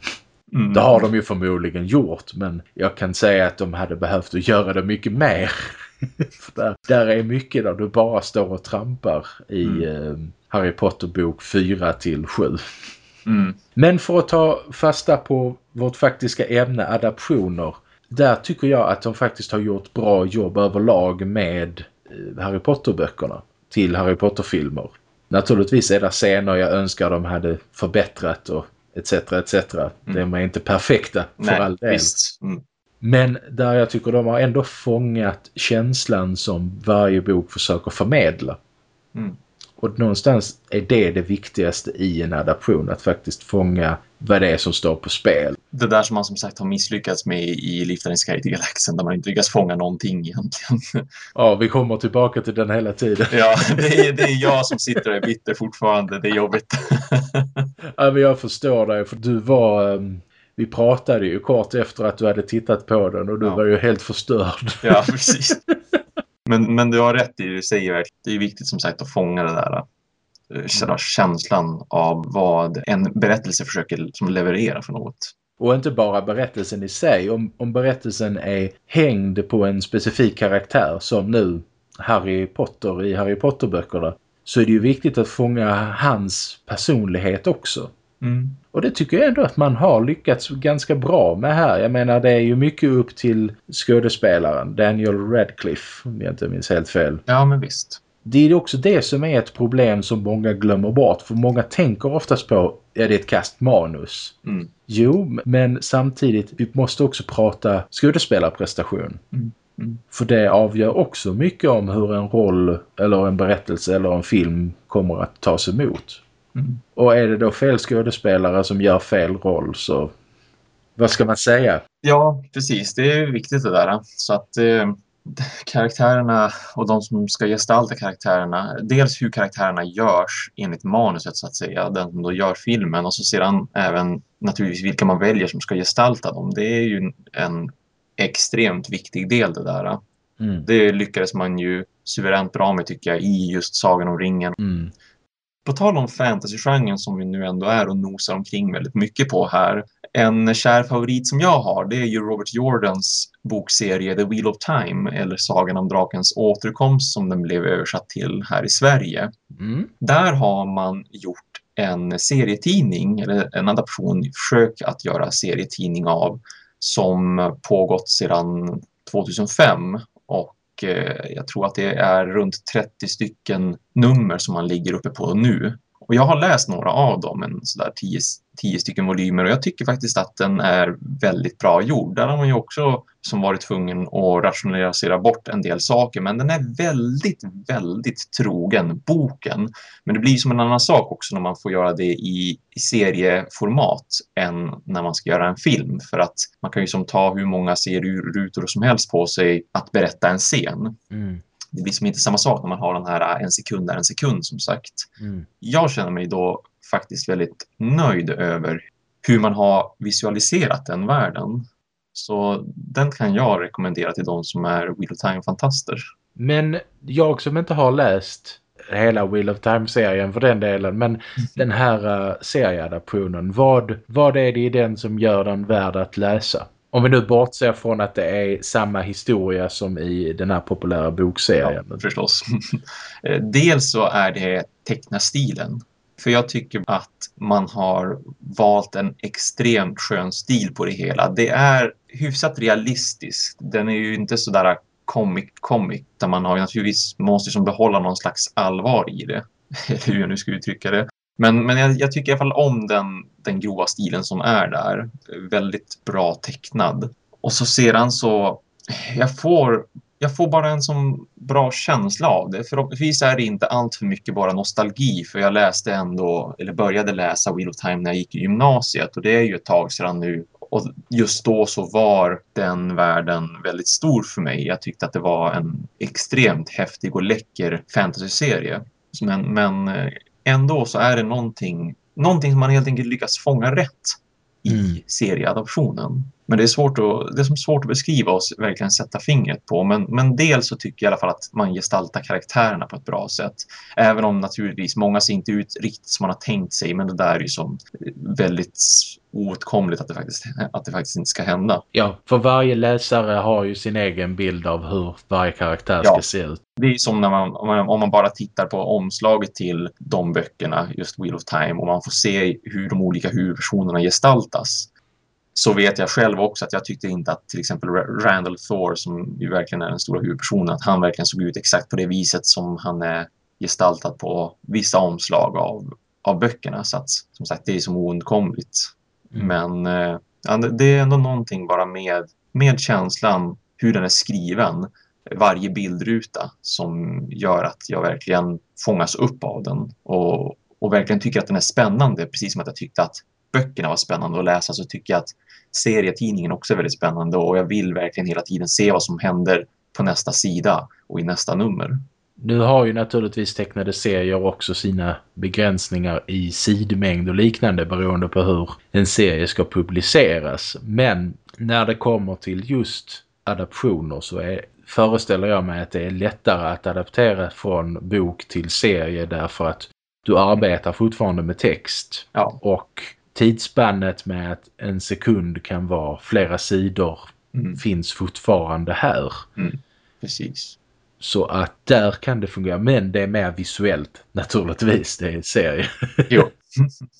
Mm. Det har de ju förmodligen gjort men jag kan säga att de hade behövt att göra det mycket mer. *laughs* där, där är mycket där du bara står och trampar i mm. eh, Harry Potter bok 4 till 7. Mm. Men för att ta fasta på vårt faktiska ämne adaptioner där tycker jag att de faktiskt har gjort bra jobb överlag med eh, Harry Potter-böckerna till Harry Potter-filmer. Naturligtvis är det scener jag önskar de hade förbättrat och etc. etc. Mm. De är inte perfekta för Nej, all del. Mm. Men där jag tycker de har ändå fångat känslan som varje bok försöker förmedla. Mm. Och någonstans är det det viktigaste i en adaption. Att faktiskt fånga vad det är som står på spel. Det där som man som sagt har misslyckats med i Liftar in Sky till Galaxen. Där man inte lyckas fånga någonting egentligen. *laughs* Ja, vi kommer tillbaka till den hela tiden. Ja, det är, det är jag som sitter och är bitter fortfarande. Det är jobbigt. *laughs* Ja, men jag förstår dig. För du var... Um vi pratade ju kort efter att du hade tittat på den och du ja. var ju helt förstörd. Ja, precis. *laughs* Men, men du har rätt i det du säger. Det är viktigt som sagt att fånga det där mm. känslan av vad en berättelse försöker som leverera för något. Och inte bara berättelsen i sig. Om, om berättelsen är hängd på en specifik karaktär som nu Harry Potter i Harry Potter-böckerna så är det ju viktigt att fånga hans personlighet också. Mm. Och det tycker jag ändå att man har lyckats ganska bra med här. Jag menar det är ju mycket upp till skådespelaren Daniel Radcliffe om jag inte minns helt fel. Ja men visst. Det är också det som är ett problem som många glömmer bort. För många tänker oftast på är det ett kast manus. Mm. Jo, men samtidigt vi måste också prata skådespelarprestation. Mm. Mm. För det avgör också mycket om hur en roll eller en berättelse eller en film kommer att tas emot. Mm. Och är det då fel skådespelare som gör fel roll så vad ska man säga? Ja, precis. Det är viktigt det där. Så att eh, *laughs* karaktärerna och de som ska gestalta karaktärerna, dels hur karaktärerna görs enligt manuset så att säga, den som då gör filmen och så sedan även naturligtvis vilka man väljer som ska gestalta dem. Det är ju en extremt viktig del det där. Mm. Det lyckades man ju suveränt bra med tycker jag i just Sagan om ringen. Mm. På tal om fantasy-genren som vi nu ändå är och nosar omkring väldigt mycket på här. En kär favorit som jag har det är ju Robert Jordans bokserie The Wheel of Time eller Sagan om drakens återkomst som den blev översatt till här i Sverige. Mm. Där har man gjort en serietidning eller en adaption, försök att göra serietidning av som pågått sedan 2005 och Eh, jag tror att det är runt 30 stycken nummer som man ligger uppe på nu. Och jag har läst några av dem, en sådär tio, tio stycken volymer och jag tycker faktiskt att den är väldigt bra gjord. Där har man ju också som varit tvungen att rationalisera bort en del saker men den är väldigt, väldigt trogen boken. Men det blir som en annan sak också när man får göra det i, i serieformat än när man ska göra en film för att man kan ju som ta hur många serierutor som helst på sig att berätta en scen. Mm det blir som inte samma sak när man har den här en sekund är en sekund som sagt. Mm. Jag känner mig då faktiskt väldigt nöjd över hur man har visualiserat den världen. Så den kan jag rekommendera till de som är Wheel of Time-fantaster. Men jag som inte har läst hela Wheel of Time-serien för den delen, men *laughs* den här uh, serieadaptionen, vad, vad är det i den som gör den värd att läsa? Om vi nu bortser från att det är samma historia som i den här populära bokserien. Ja, förstås. *laughs* Eh, dels så är det tecknastilen. För jag tycker att man har valt en extremt skön stil på det hela. Det är hyfsat realistiskt. Den är ju inte sådär comic comic där man har naturligtvis måste som behålla någon slags allvar i det. *laughs* Eller hur jag nu ska uttrycka det. Men, men jag, jag, tycker i alla fall om den, den grova stilen som är där. Väldigt bra tecknad. Och så sedan så, jag får, jag får bara en sån bra känsla av det. Förhoppningsvis är det inte allt för mycket bara nostalgi. För jag läste ändå, eller började läsa Wheel of Time när jag gick i gymnasiet. Och det är ju ett tag sedan nu. Och just då så var den världen väldigt stor för mig. Jag tyckte att det var en extremt häftig och läcker fantasy-serie. Men, men eh, ändå så är det någonting, någonting som man helt enkelt lyckas fånga rätt i mm. serieadoptionen. Men det är, svårt att, det är som svårt att beskriva och verkligen sätta fingret på. Men, men dels så tycker jag i alla fall att man gestaltar karaktärerna på ett bra sätt. Även om naturligtvis många ser inte ut riktigt som man har tänkt sig. Men det där är ju som väldigt oåtkomligt att det, faktiskt, att det faktiskt inte ska hända. Ja, för varje läsare har ju sin egen bild av hur varje karaktär ja, ska se ut. Det är som när man, om, man, bara tittar på omslaget till de böckerna, just Wheel of Time, och man får se hur de olika huvudpersonerna gestaltas så vet jag själv också att jag tyckte inte att till exempel Randall Thor som ju verkligen är den stora huvudpersonen, att han verkligen såg ut exakt på det viset som han är gestaltad på vissa omslag av, av böckerna. Så att som sagt, det är som oundkomligt. Mm. Men eh, det är ändå någonting bara med, med känslan, hur den är skriven, varje bildruta som gör att jag verkligen fångas upp av den och, och verkligen tycker att den är spännande. Precis som att jag tyckte att böckerna var spännande att läsa så tycker jag att serietidningen också är väldigt spännande och jag vill verkligen hela tiden se vad som händer på nästa sida och i nästa nummer. Nu har ju naturligtvis tecknade serier också sina begränsningar i sidmängd och liknande beroende på hur en serie ska publiceras. Men när det kommer till just adaptioner så är, föreställer jag mig att det är lättare att adaptera från bok till serie därför att du arbetar fortfarande med text. Ja. Och tidsspannet med att en sekund kan vara flera sidor mm. finns fortfarande här. Mm. Precis. Så att där kan det fungera. Men det är mer visuellt naturligtvis. Det är serie. Jo.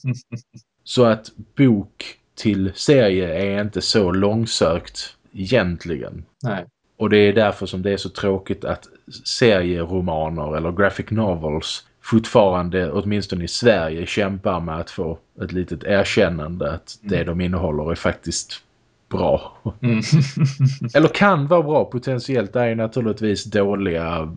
*laughs* så att bok till serie är inte så långsökt egentligen. Nej. Och det är därför som det är så tråkigt att serieromaner eller graphic novels fortfarande, åtminstone i Sverige, kämpar med att få ett litet erkännande att det mm. de innehåller är faktiskt bra. Mm. *laughs* Eller kan vara bra potentiellt. Det är naturligtvis dåliga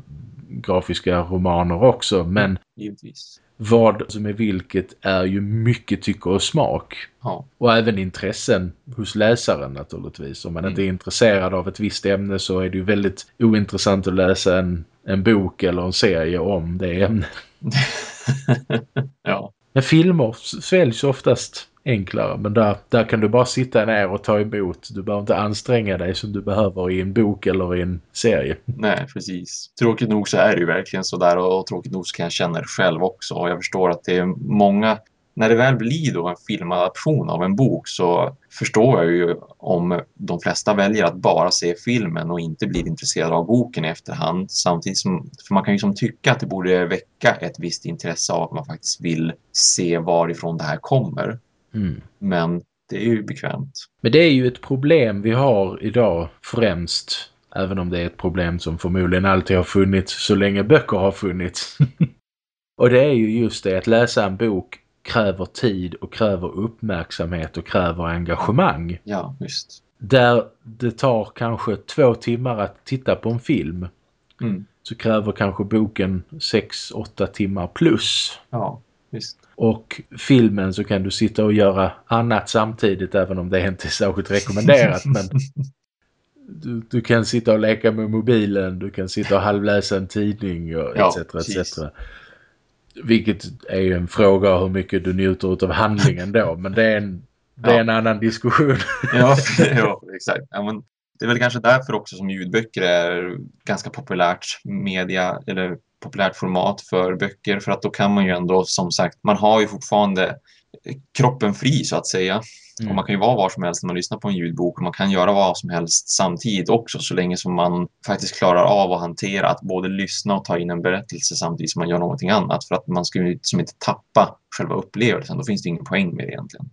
grafiska romaner också. Men Givetvis. vad som är vilket är ju mycket tycke och smak. Ja. Och även intressen hos läsaren naturligtvis. Om man Mm. inte är intresserad av ett visst ämne så är det ju väldigt ointressant att läsa en, en bok eller en serie om det ämnet. *laughs* ja. Men filmer sväljs oftast enklare. Men där, där kan du bara sitta ner och ta emot. Du behöver inte anstränga dig som du behöver i en bok eller i en serie. Nej, precis. Tråkigt nog så är det ju verkligen så där och tråkigt nog så kan jag känna det själv också. Och jag förstår att det är många, när det väl blir då en filmadaption av en bok så förstår jag ju om de flesta väljer att bara se filmen och inte blir intresserade av boken i efterhand. Samtidigt som, för man kan ju som tycka att det borde väcka ett visst intresse av att man faktiskt vill se varifrån det här kommer. Mm. Men det är ju bekvämt. Men det är ju ett problem vi har idag främst. Även om det är ett problem som förmodligen alltid har funnits så länge böcker har funnits. *laughs* och det är ju just det att läsa en bok kräver tid och kräver uppmärksamhet och kräver engagemang. Ja, just. Där det tar kanske två timmar att titta på en film Mm. så kräver kanske boken 6-8 timmar plus. Ja, visst. Och filmen så kan du sitta och göra annat samtidigt även om det inte är särskilt rekommenderat. men *laughs* du, du kan sitta och leka med mobilen, du kan sitta och halvläsa en tidning och Ja, etc. etc. Vilket är ju en fråga hur mycket du njuter av handlingen då. Men det är en, det är Ja. en annan diskussion. ja, *laughs* ja, exakt. Ja, men det är väl kanske därför också som ljudböcker är ganska populärt media eller populärt format för böcker för att då kan man ju ändå som sagt, man har ju fortfarande kroppen fri så att säga. Mm. Och man kan ju vara var som helst när man lyssnar på en ljudbok och man kan göra vad som helst samtidigt också så länge som man faktiskt klarar av att hantera att både lyssna och ta in en berättelse samtidigt som man gör någonting annat för att man ska ju som inte tappa själva upplevelsen. Då finns det ingen poäng med det egentligen.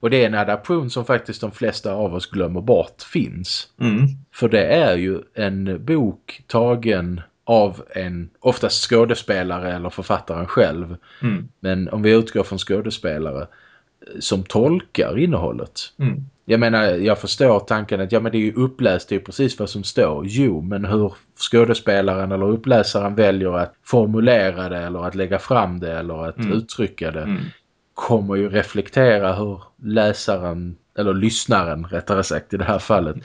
Och det är en adaption som faktiskt de flesta av oss glömmer bort finns. Mm. För det är ju en bok tagen av en oftast skådespelare eller författaren själv. Mm. Men om vi utgår från skådespelare eh, som tolkar innehållet. Mm. Jag menar, jag förstår tanken att ja men det är ju uppläst, det är ju precis vad som står. Jo, men hur skådespelaren eller uppläsaren väljer att formulera det eller att lägga fram det eller att Mm. uttrycka det Mm. kommer ju reflektera hur läsaren, eller lyssnaren rättare sagt i det här fallet,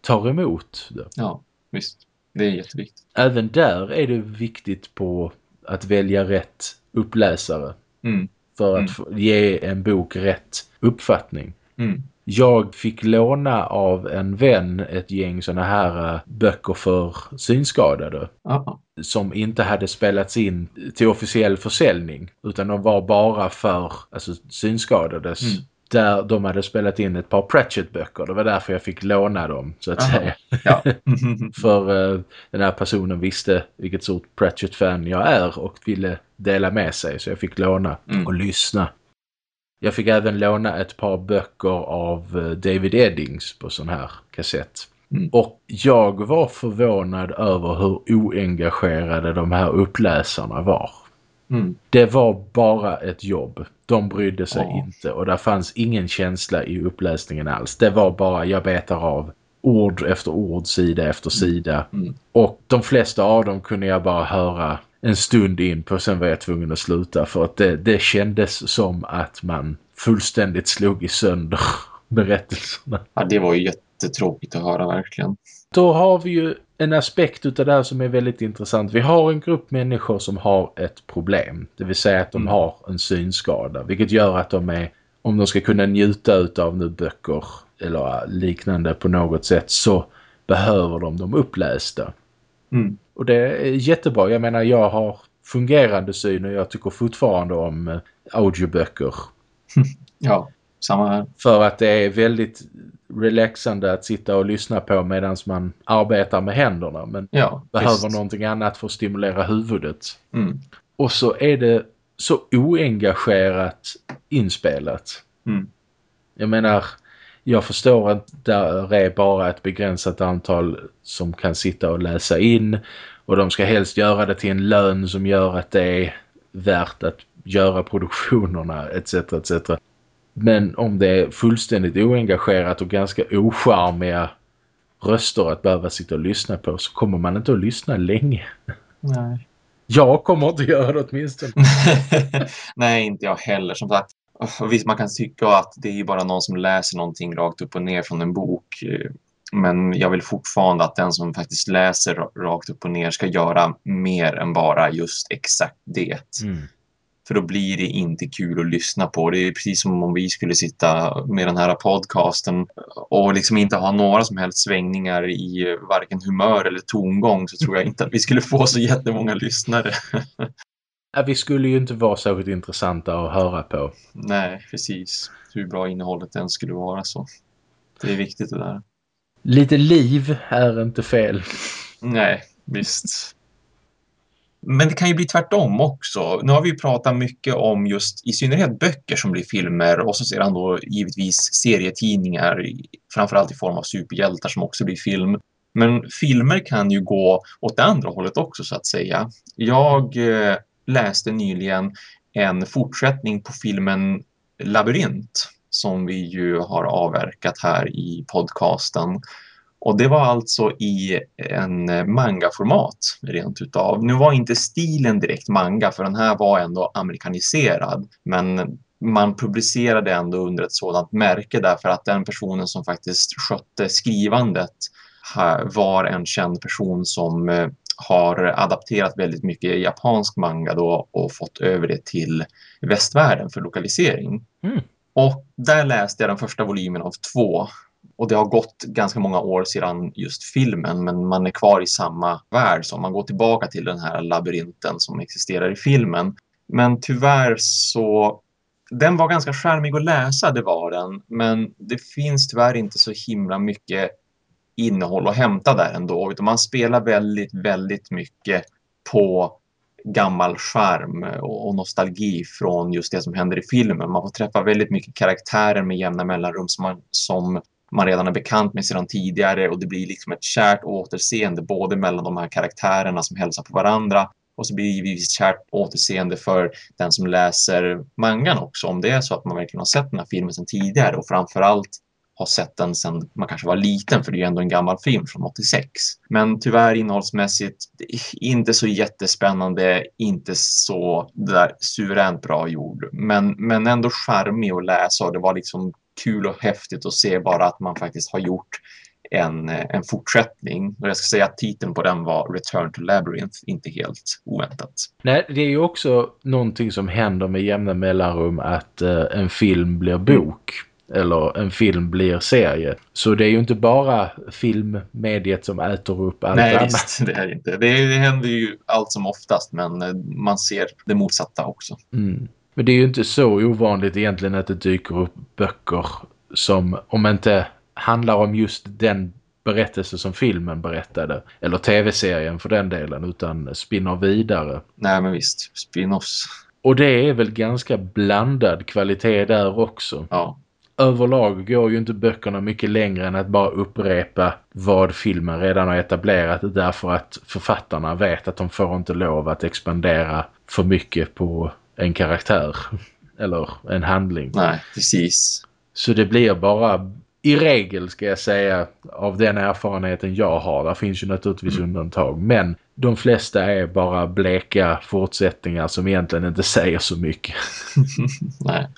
tar emot det. Ja, visst. Det är jätteviktigt. Även där är det viktigt på att välja rätt uppläsare Mm. för att Mm. ge en bok rätt uppfattning. Mm. Jag fick låna av en vän ett gäng såna här eh, böcker för synskadade Ja. som inte hade spelats in till officiell försäljning utan de var bara för alltså, synskadades. Där de hade spelat in ett par Pratchett-böcker. Det var därför jag fick låna dem så att Aha. säga. Ja. *laughs* För eh, den här personen visste vilket stort Pratchett-fan jag är och ville dela med sig så jag fick låna Mm. och lyssna. Jag fick även låna ett par böcker av eh, David Eddings på sån här kassett. Mm. Och jag var förvånad över hur oengagerade de här uppläsarna var. Mm. Det var bara ett jobb. De brydde sig Ja. inte och där fanns ingen känsla i uppläsningen alls. Det var bara jag betar av ord efter ord, sida efter sida. Mm. Och de flesta av dem kunde jag bara höra en stund in på sen var jag tvungen att sluta för att det, det kändes som att man fullständigt slog i sönder *laughs* berättelserna. ja, det var ju jättetråkigt att höra verkligen. Då har vi ju en aspekt utav det här som är väldigt intressant. Vi har en grupp människor som har ett problem. Det vill säga att de Mm. har en synskada. Vilket gör att de är, om de ska kunna njuta utav nu böcker eller liknande på något sätt så behöver de dem upplästa. Mm. Och det är jättebra. Jag menar jag har fungerande syn och jag tycker fortfarande om eh, audioböcker. *laughs* Ja, samma här. För att det är väldigt relaxande att sitta och lyssna på medan man arbetar med händerna. Men Ja, behöver visst. någonting annat för att stimulera huvudet. Mm. Och så är det så oengagerat inspelat. Mm. Jag menar, jag förstår att där är bara ett begränsat antal som kan sitta och läsa in. Och de ska helst göra det till en lön som gör att det är värt att göra produktionerna etc. etc. Men om det är fullständigt oengagerat och ganska ocharmiga röster att behöva sitta och lyssna på så kommer man inte att lyssna länge. Nej. Jag kommer inte göra det åtminstone. *laughs* Nej, inte jag heller. Som sagt, visst man kan tycka att det är bara någon som läser någonting rakt upp och ner från en bok. Men jag vill fortfarande att den som faktiskt läser rakt upp och ner ska göra mer än bara just exakt det. Mm. För då blir det inte kul att lyssna på. Det är precis som om vi skulle sitta med den här podcasten och liksom inte ha några som helst svängningar i varken humör eller tongång så tror jag inte att vi skulle få så jättemånga lyssnare. vi skulle ju inte vara särskilt intressanta att höra på. Nej, precis. Hur bra innehållet än skulle vara så. Det är viktigt det där. Lite liv är inte fel. Nej, visst. Men det kan ju bli tvärtom också. Nu har vi ju pratat mycket om just i synnerhet böcker som blir filmer och så sedan då givetvis serietidningar, framförallt i form av superhjältar som också blir film. Men filmer kan ju gå åt det andra hållet också så att säga. Jag eh, läste nyligen en fortsättning på filmen Labyrint som vi ju har avverkat här i podcasten. Och det var alltså i en manga-format rent utav. Nu var inte stilen direkt manga för den här var ändå amerikaniserad. Men man publicerade ändå under ett sådant märke därför att den personen som faktiskt skötte skrivandet var en känd person som eh, har adapterat väldigt mycket japansk manga då och fått över det till västvärlden för lokalisering. Mm. Och där läste jag den första volymen av två och det har gått ganska många år sedan just filmen men man är kvar i samma värld som man går tillbaka till den här labyrinten som existerar i filmen. Men tyvärr så den var ganska charmig att läsa, det var den. Men det finns tyvärr inte så himla mycket innehåll att hämta där ändå. Utan man spelar väldigt, väldigt mycket på gammal charm och nostalgi från just det som händer i filmen. Man får träffa väldigt mycket karaktärer med jämna mellanrum som man, som man redan är bekant med sedan tidigare och det blir liksom ett kärt återseende både mellan de här karaktärerna som hälsar på varandra och så blir det givetvis kärt återseende för den som läser mangan också om det är så att man verkligen har sett den här filmen sedan tidigare och framförallt har sett den sedan man kanske var liten för det är ju ändå en gammal film från 86. Men tyvärr innehållsmässigt inte så jättespännande, inte så där suveränt bra gjord. Men, men ändå charmig att läsa och det var liksom kul och häftigt att se bara att man faktiskt har gjort en, en fortsättning. Och jag ska säga att titeln på den var Return to Labyrinth, inte helt oväntat. Nej, det är ju också någonting som händer med jämna mellanrum att uh, en film blir bok. Mm. Eller en film blir serie. Så det är ju inte bara filmmediet som äter upp allt Nej, annat. visst, det är inte. Det, det händer ju allt som oftast men eh, man ser det motsatta också. Mm. Men det är ju inte så ovanligt egentligen att det dyker upp böcker som om inte handlar om just den berättelse som filmen berättade. Eller tv-serien för den delen utan spinner vidare. Nej men visst, spin-offs. Och det är väl ganska blandad kvalitet där också. Ja. Överlag går ju inte böckerna mycket längre än att bara upprepa vad filmen redan har etablerat därför att författarna vet att de får inte lov att expandera för mycket på en karaktär eller en handling. Nej, precis. Så det blir bara i regel ska jag säga av den erfarenheten jag har. Där finns ju naturligtvis mm. undantag. Men de flesta är bara bleka fortsättningar som egentligen inte *laughs* säger så mycket. *laughs* Nej.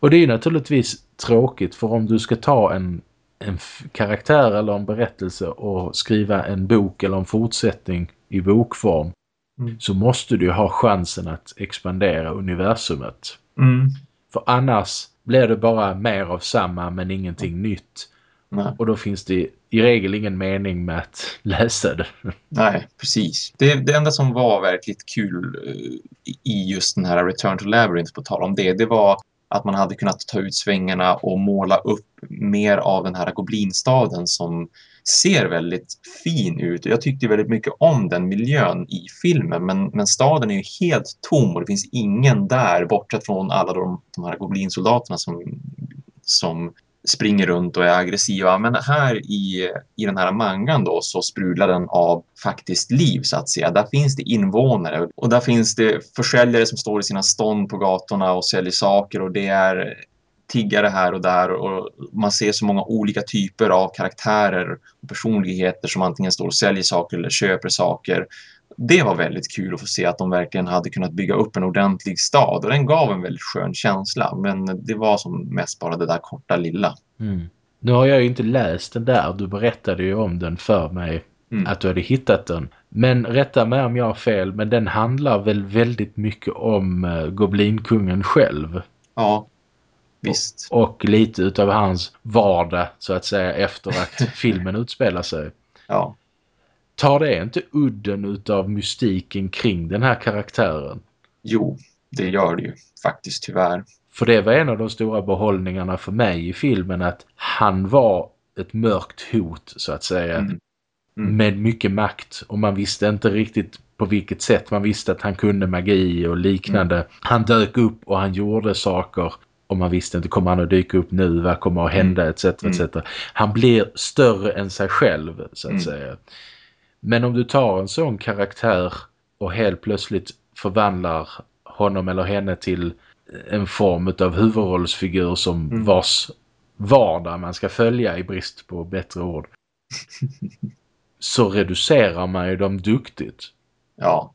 Och det är ju naturligtvis tråkigt för om du ska ta en, en karaktär eller en berättelse och skriva en bok eller en fortsättning i bokform mm. så måste du ha chansen att expandera universumet. Mm. För annars blir det bara mer av samma men ingenting nytt. Nej. Och då finns det i regel ingen mening med att *laughs* läsa det. Nej, precis. Det, det enda som var verkligt kul uh, i just den här Return to Labyrinth på tal om det, det var att man hade kunnat ta ut svängarna och måla upp mer av den här goblinstaden som ser väldigt fin ut. Jag tyckte väldigt mycket om den miljön i filmen men, men staden är ju helt tom och det finns ingen där bortsett från alla de, de här goblinsoldaterna som, som springer runt och är aggressiva. Men här i, i den här mangan då så sprudlar den av faktiskt liv så att säga. Där finns det invånare och där finns det försäljare som står i sina stånd på gatorna och säljer saker och det är tiggare här och där och man ser så många olika typer av karaktärer och personligheter som antingen står och säljer saker eller köper saker. det var väldigt kul att få se att de verkligen hade kunnat bygga upp en ordentlig stad och den gav en väldigt skön känsla men det var som mest bara det där korta lilla. Mm. Nu har jag ju inte läst den där, du berättade ju om den för mig mm. att du hade hittat den. Men rätta mig om jag har fel, men den handlar väl väldigt mycket om uh, Goblinkungen själv. Ja, visst. Och, och lite utav hans vardag så att säga efter att *laughs* filmen utspelar sig. Ja. Tar det inte udden utav mystiken kring den här karaktären? Jo, det gör det ju faktiskt tyvärr. För det var en av de stora behållningarna för mig i filmen att han var ett mörkt hot så att säga. Mm. Mm. Med mycket makt och man visste inte riktigt på vilket sätt. Man visste att han kunde magi och liknande. Mm. Han dök upp och han gjorde saker och man visste inte, kommer han att dyka upp nu? Vad kommer att hända? Etc. etc. Mm. Han blir större än sig själv så att mm. säga. Men om du tar en sån karaktär och helt plötsligt förvandlar honom eller henne till en form av huvudrollsfigur som mm. vars vardag man ska följa i brist på bättre ord. *laughs* så reducerar man ju dem duktigt. Ja.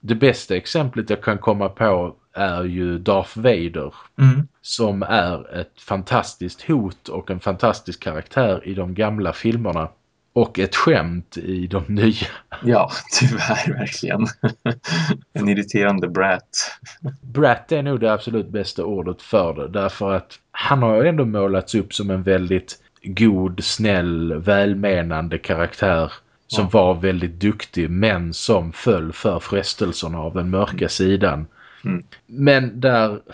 Det bästa exemplet jag kan komma på är ju Darth Vader. Mm. Som är ett fantastiskt hot och en fantastisk karaktär i de gamla filmerna. Och ett skämt i de *laughs* nya. Ja, tyvärr verkligen. *laughs* en irriterande brat. Brat är nog det absolut bästa ordet för det. Därför att han har ändå målats upp som en väldigt god, snäll, välmenande karaktär. Som ja. var väldigt duktig men som föll för frestelserna av den mörka sidan. Mm. Men där... *laughs*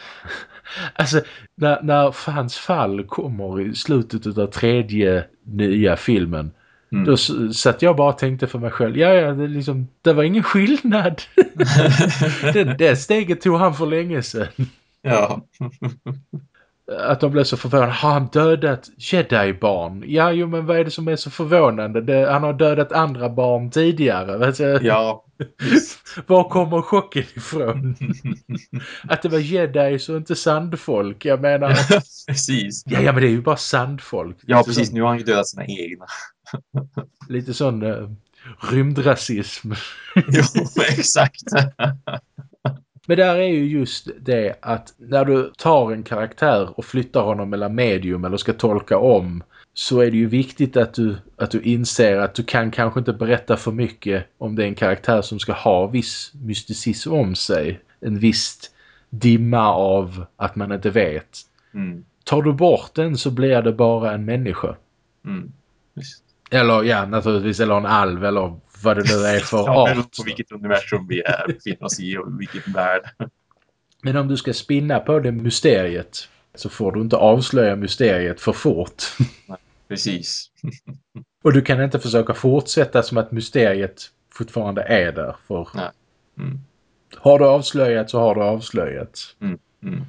Alltså, när, när hans fall kommer i slutet av tredje nya filmen Mm. Då satt jag bara och tänkte för mig själv, ja, ja det, liksom, det var ingen skillnad. *laughs* det, det steget tog han för länge sedan. Ja. *laughs* att de blev så förvånade. Har han dödat Jedi-barn? Ja, jo, men vad är det som är så förvånande? Det, han har dödat andra barn tidigare. Ja. *laughs* Var kommer chocken ifrån? *laughs* att det var Jedi och inte sandfolk. Jag menar... precis. Ja, ja, men det är ju bara sandfolk. Ja, precis. Nu har han ju dödat sina egna. *laughs* Lite sån uh, rymdrasism. jo, exakt. Men där är ju just det att när du tar en karaktär och flyttar honom mellan medium eller ska tolka om så är det ju viktigt att du, att du inser att du kan kanske inte berätta för mycket om det är en karaktär som ska ha viss mysticism om sig. En viss dimma av att man inte vet. Mm. Tar du bort den så blir det bara en människa. Mm. Eller ja, naturligtvis, eller en alv eller vad det nu är *laughs* för ja, art. på vilket universum vi är, befinner oss i och vilken värld. Men om du ska spinna på det mysteriet så får du inte avslöja mysteriet för fort. Nej, precis. *laughs* och du kan inte försöka fortsätta som att mysteriet fortfarande är där. För. Mm. Har du avslöjat så har du avslöjat. Mm. Mm.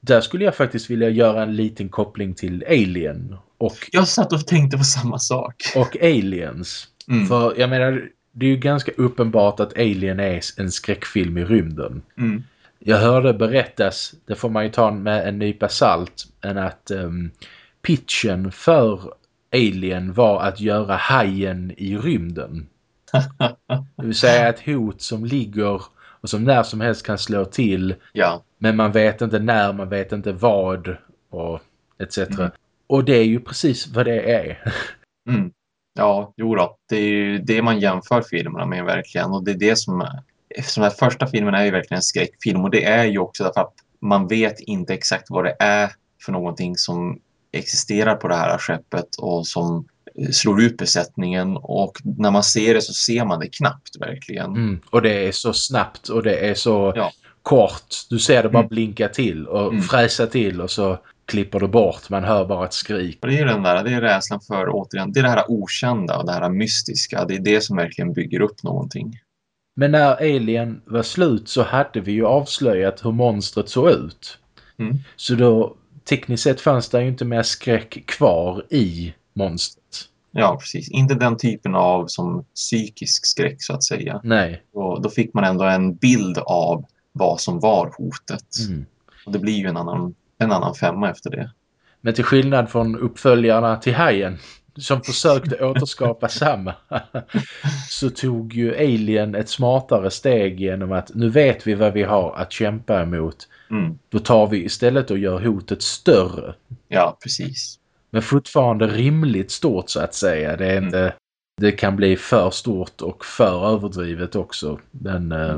Där skulle jag faktiskt vilja göra en liten koppling till Alien. Och, jag satt och tänkte på samma sak. Och Aliens. Mm. För jag menar, det är ju ganska uppenbart att Alien är en skräckfilm i rymden. Mm. Jag hörde berättas, det får man ju ta med en nypa salt, än att um, pitchen för Alien var att göra hajen i rymden. *laughs* det vill säga ett hot som ligger och som när som helst kan slå till. Ja. Men man vet inte när, man vet inte vad och etc. Mm. Och det är ju precis vad det är. mm. Ja, jo då. Det är ju det man jämför filmerna med verkligen. Och det är det som... Eftersom den första filmen är ju verkligen en skräckfilm. Och det är ju också därför att man vet inte exakt vad det är för någonting som existerar på det här skeppet och som slår ut besättningen och när man ser det så ser man det knappt verkligen. Mm, och det är så snabbt och det är så ja. kort. Du ser det bara mm. blinka till och mm. fräsa till och så klipper du bort. Man hör bara ett skrik. Och det är den där, det är rädslan för återigen, det är det här okända och det här mystiska. Det är det som verkligen bygger upp någonting. Men när Alien var slut så hade vi ju avslöjat hur monstret såg ut. Mm. Så då tekniskt sett fanns det ju inte mer skräck kvar i monstret. Ja, precis. Inte den typen av som psykisk skräck så att säga. Nej. Och då fick man ändå en bild av vad som var hotet. Mm. Och det blir ju en annan en annan femma efter det. Men till skillnad från uppföljarna till Hajen som försökte återskapa samma så tog ju Alien ett smartare steg genom att nu vet vi vad vi har att kämpa emot. Mm. Då tar vi istället och gör hotet större. Ja, precis. Men fortfarande rimligt stort så att säga. Det, är mm. inte, det kan bli för stort och för överdrivet också. Men eh,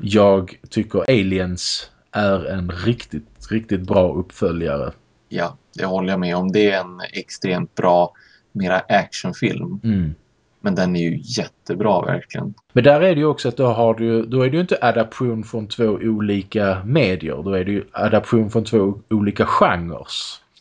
jag tycker Aliens är en riktigt, riktigt bra uppföljare. Ja, det håller jag med om. Det är en extremt bra, mera actionfilm. Mm. Men den är ju jättebra verkligen. Men där är det ju också att då, har du, då är det ju inte adaption från två olika medier. Då är det ju adaption från två olika genrer.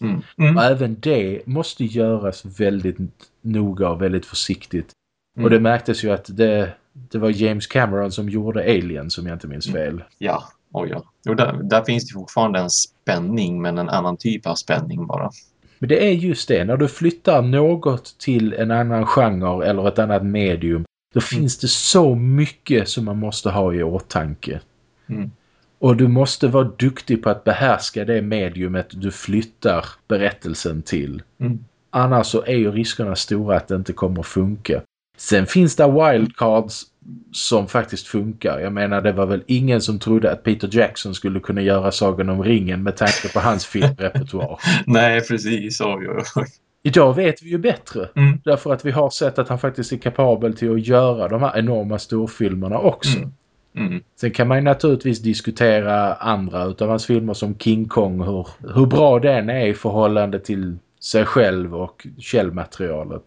Mm. Mm. Och även det måste göras väldigt noga och väldigt försiktigt. Mm. Och det märktes ju att det, det var James Cameron som gjorde Alien som jag inte minns mm. fel. Ja, oh ja. Och där, där finns det fortfarande en spänning men en annan typ av spänning bara. Men det är just det, när du flyttar något till en annan genre eller ett annat medium då mm. finns det så mycket som man måste ha i åtanke. Mm. Och du måste vara duktig på att behärska det mediumet du flyttar berättelsen till. Mm. Annars så är ju riskerna stora att det inte kommer att funka. Sen finns det wildcards som faktiskt funkar. Jag menar det var väl ingen som trodde att Peter Jackson skulle kunna göra Sagan om ringen med tanke på hans filmrepertoar. *laughs* Nej, precis. Oj, oj, oj. Idag vet vi ju bättre. Mm. Därför att vi har sett att han faktiskt är kapabel till att göra de här enorma storfilmerna också. Mm. Mm. Sen kan man ju naturligtvis diskutera andra utav hans filmer som King Kong. Hur, hur bra den är i förhållande till sig själv och källmaterialet.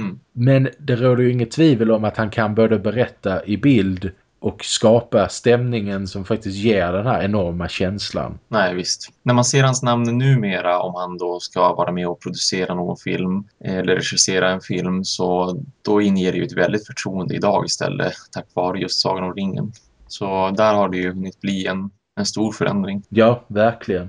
Mm. Men det råder ju inget tvivel om att han kan både berätta i bild och skapa stämningen som faktiskt ger den här enorma känslan. Nej, visst. När man ser hans namn numera, om han då ska vara med och producera någon film eller regissera en film, så då inger det ju ett väldigt förtroende idag istället, tack vare just Sagan om ringen. Så där har det ju hunnit bli en, en stor förändring. Ja, verkligen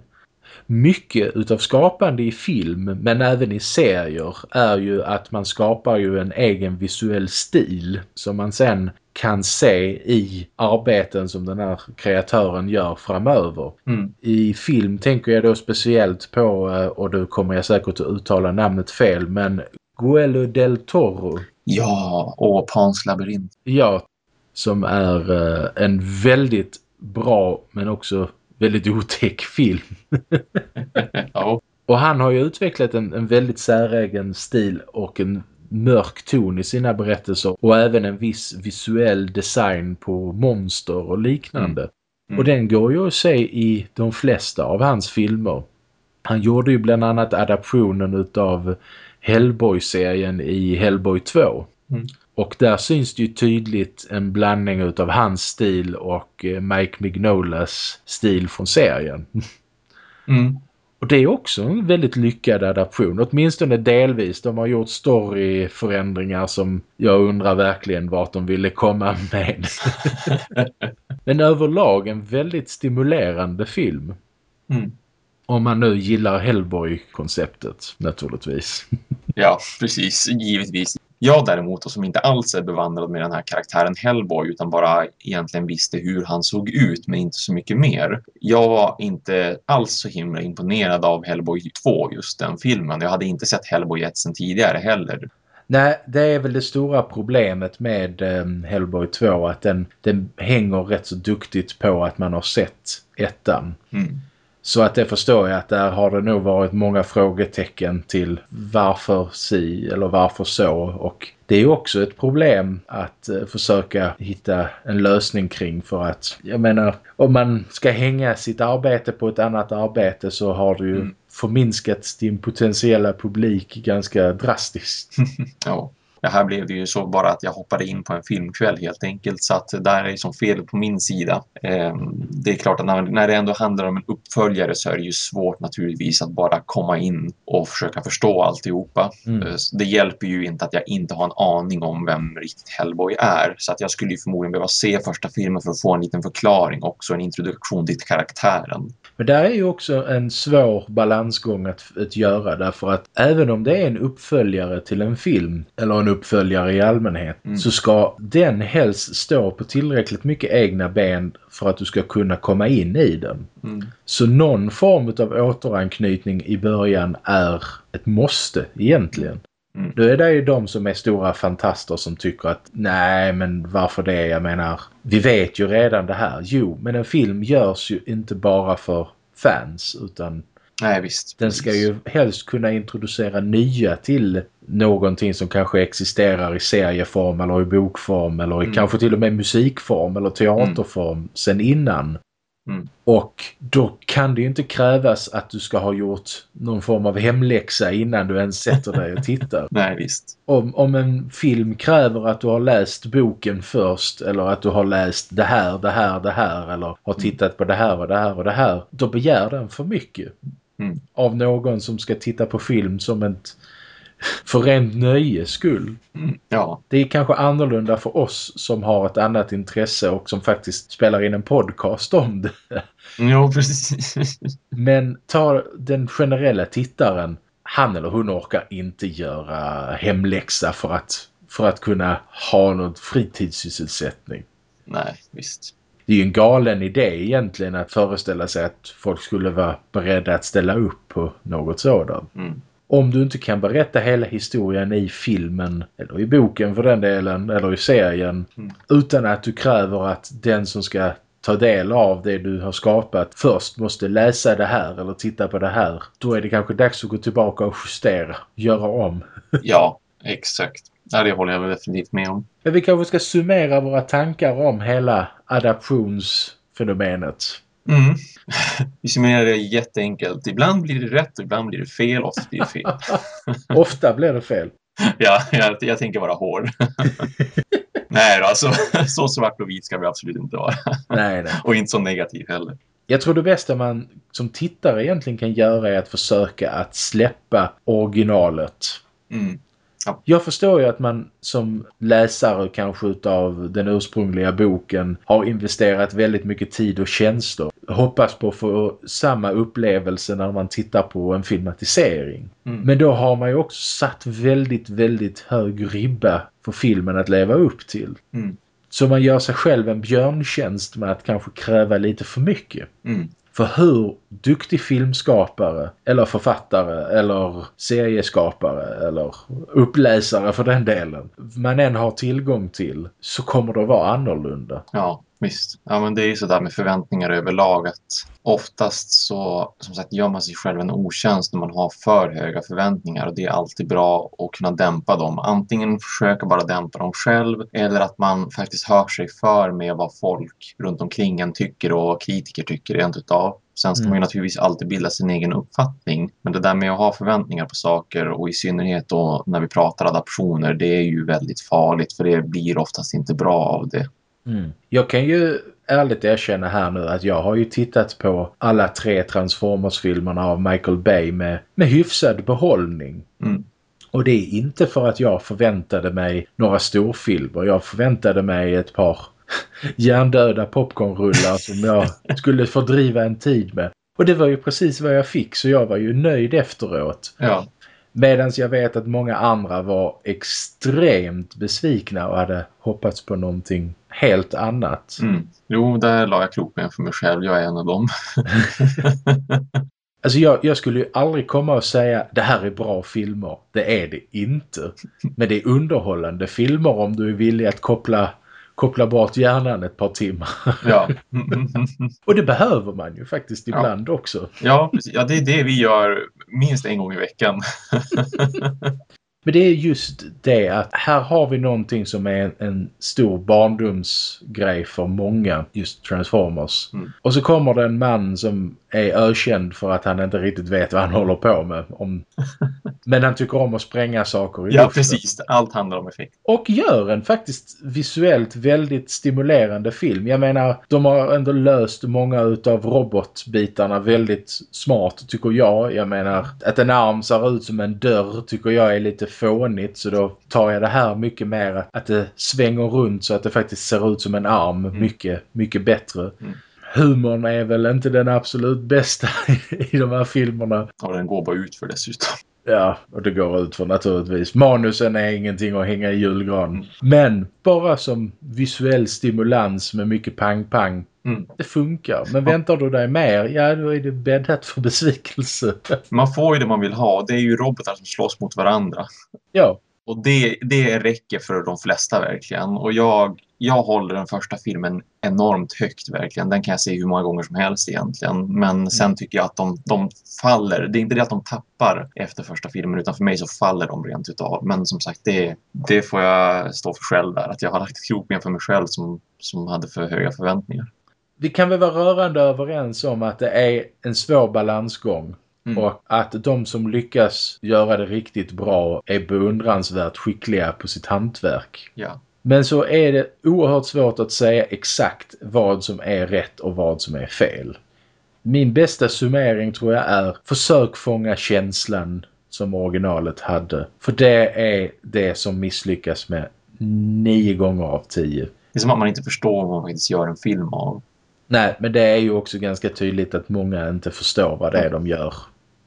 mycket utav skapande i film men även i serier är ju att man skapar ju en egen visuell stil som man sen kan se i arbeten som den här kreatören gör framöver. Mm. I film tänker jag då speciellt på, eh, och då kommer jag säkert att uttala namnet fel, men Guello del Toro. Ja, och Pans labyrint. Ja, som är uh, en väldigt bra men också väldigt otäck film. *laughs* ja. Och han har ju utvecklat en, en väldigt säregen stil och en mörk ton i sina berättelser och även en viss visuell design på monster och liknande. Mm. Mm. Och den går ju att se i de flesta av hans filmer. Han gjorde ju bland annat adaptionen utav Hellboy-serien i Hellboy 2. Mm. Och där syns det ju tydligt en blandning av hans stil och eh, Mike Mignolas stil från serien. Mm. Och det är också en väldigt lyckad adaption, åtminstone delvis. De har gjort storyförändringar som jag undrar verkligen vart de ville komma med. *laughs* Men överlag en väldigt stimulerande film. Mm. Om man nu gillar Hellboy-konceptet, naturligtvis. ja, precis. Givetvis. Jag däremot, och som inte alls är bevandrad med den här karaktären Hellboy utan bara egentligen visste hur han såg ut men inte så mycket mer. Jag var inte alls så himla imponerad av Hellboy 2, just den filmen. Jag hade inte sett Hellboy 1 sen tidigare heller. Nej, det är väl det stora problemet med um, Hellboy 2 att den, den hänger rätt så duktigt på att man har sett ettan. Mm. Så att det förstår jag att där har det nog varit många frågetecken till varför si eller varför så. Och det är också ett problem att uh, försöka hitta en lösning kring för att, jag menar, om man ska hänga sitt arbete på ett annat arbete så har du ju mm. förminskat din potentiella publik ganska drastiskt. *laughs* ja. Det här blev det ju så bara att jag hoppade in på en filmkväll helt enkelt. Så att där är som fel på min sida. Ehm, det är klart att när det ändå handlar om en uppföljare så är det ju svårt naturligtvis att bara komma in och försöka förstå alltihopa. Mm. Eh, det hjälper ju inte att jag inte har en aning om vem riktigt Hellboy är. Så att jag skulle ju förmodligen behöva se första filmen för att få en liten förklaring också, en introduktion till karaktären. Men det är ju också en svår balansgång att, att göra därför att även om det är en uppföljare till en film eller en uppföljare i allmänhet mm. så ska den helst stå på tillräckligt mycket egna ben för att du ska kunna komma in i den. Mm. Så någon form av återanknytning i början är ett måste egentligen. Mm. Då är det ju de som är stora fantaster som tycker att nej men varför det? Jag menar, vi vet ju redan det här. Jo, men en film görs ju inte bara för fans utan Nej, visst. Den ska ju helst kunna introducera nya till någonting som kanske existerar i serieform eller i bokform eller mm. kanske till och med musikform eller teaterform mm. sen innan. Mm. Och då kan det ju inte krävas att du ska ha gjort någon form av hemläxa innan du ens sätter dig och tittar. *laughs* Nej, visst. Om, om en film kräver att du har läst boken först eller att du har läst det här, det här, det här eller har mm. tittat på det här och det här och det här, då begär den för mycket. Mm. Av någon som ska titta på film som ett för rent nöjes skull. Mm. Ja. Det är kanske annorlunda för oss som har ett annat intresse och som faktiskt spelar in en podcast om det. Ja, precis. Men ta den generella tittaren. Han eller hon orkar inte göra hemläxa för att, för att kunna ha någon fritidssysselsättning. Nej, visst det är ju en galen idé egentligen att föreställa sig att folk skulle vara beredda att ställa upp på något sådant. Mm. Om du inte kan berätta hela historien i filmen, eller i boken för den delen, eller i serien, mm. utan att du kräver att den som ska ta del av det du har skapat först måste läsa det här eller titta på det här. Då är det kanske dags att gå tillbaka och justera, göra om. ja, exakt. Ja, det håller jag definitivt med om. Men vi kanske ska summera våra tankar om hela adaptionsfenomenet. Mm. *laughs* Vi summerar det jätteenkelt. Ibland blir det rätt och ibland blir det fel. Ofta blir det fel. *laughs* Ofta blir det fel. *laughs* Ja, jag, jag tänker vara hård. nej då, alltså, så svart och vit ska vi absolut inte vara. nej, nej. Och inte så negativ heller. Jag tror det bästa man som tittare egentligen kan göra är att försöka att släppa originalet. Mm. Ja. Jag förstår ju att man som läsare kanske utav den ursprungliga boken har investerat väldigt mycket tid och känslor. Hoppas på att få samma upplevelse när man tittar på en filmatisering. Mm. Men då har man ju också satt väldigt, väldigt hög ribba för filmen att leva upp till. Mm. Så man gör sig själv en björntjänst med att kanske kräva lite för mycket. Mm. För hur duktig filmskapare eller författare eller serieskapare eller uppläsare för den delen man än har tillgång till så kommer det att vara annorlunda. Ja, visst. Ja, men det är ju sådär med förväntningar överlag att oftast så som sagt gör man sig själv en otjänst när man har för höga förväntningar och det är alltid bra att kunna dämpa dem. Antingen försöka bara dämpa dem själv eller att man faktiskt hör sig för med vad folk runt omkring en tycker och kritiker tycker rent utav. Sen ska mm. man ju mm. naturligtvis alltid bilda sin egen uppfattning. Men det där med att ha förväntningar på saker och i synnerhet då när vi pratar adaptioner, det är ju väldigt farligt för det blir oftast inte bra av det. Mm. Jag kan ju ärligt erkänna här nu att jag har ju tittat på alla tre Transformers-filmerna av Michael Bay med, med hyfsad behållning. Mm. Och det är inte för att jag förväntade mig några storfilmer. Jag förväntade mig ett par *laughs* hjärndöda popcornrullar som jag *laughs* skulle fördriva en tid med. Och det var ju precis vad jag fick så jag var ju nöjd efteråt. Ja. Medan jag vet att många andra var extremt besvikna och hade hoppats på någonting helt annat. Mm. Jo, där la jag kroppen för mig själv. Jag är en av dem. *laughs* alltså jag, jag, skulle ju aldrig komma och säga det här är bra filmer. Det är det inte. Men det är underhållande filmer om du är villig att koppla koppla bort hjärnan ett par timmar. *laughs* Ja. *laughs* och det behöver man ju faktiskt ibland ja. också. Ja, precis. ja, det är det vi gör minst en gång i veckan. Men det är just det att här har vi någonting som är en, en stor barndomsgrej för många, just Transformers. Mm. Och så kommer det en man som är ökänd för att han inte riktigt vet vad han håller på med. Om... Men han tycker om att spränga saker i Ja, luften. precis. Allt handlar om effekt. Och gör en faktiskt visuellt väldigt stimulerande film. Jag menar, de har ändå löst många utav robotbitarna väldigt smart tycker jag. Jag menar, att en arm ser ut som en dörr tycker jag är lite fånigt. Så då tar jag det här mycket mer att det svänger runt så att det faktiskt ser ut som en arm mm. mycket, mycket bättre. Mm humorn är väl inte den absolut bästa *laughs* i de här filmerna. Och den går bara ut för dessutom. Ja, och det går ut för naturligtvis. Manusen är ingenting att hänga i julgran. Mm. Men bara som visuell stimulans med mycket pang-pang Mm. Det funkar. Men väntar du dig mer, ja då är det bäddat för besvikelse. *laughs* Man får ju det man vill ha. Det är ju robotar som slåss mot varandra. Ja, Och det, det räcker för de flesta verkligen. Och jag, jag håller den första filmen enormt högt verkligen. Den kan jag se hur många gånger som helst egentligen. Men sen tycker jag att de, de faller. Det är inte det att de tappar efter första filmen utan för mig så faller de rent utav. Men som sagt, det, det får jag stå för själv där. Att jag har lagt kroppen för mig själv som, som hade för höga förväntningar. vi kan väl vara rörande överens om att det är en svår balansgång. Mm. Och att de som lyckas göra det riktigt bra är beundransvärt skickliga på sitt hantverk. Ja. Men så är det oerhört svårt att säga exakt vad som är rätt och vad som är fel. Min bästa summering tror jag är försök fånga känslan som originalet hade. För det är det som misslyckas med nio gånger av tio. Det är som att man inte förstår vad man faktiskt gör en film av. Nej, men det är ju också ganska tydligt att många inte förstår vad det är de gör.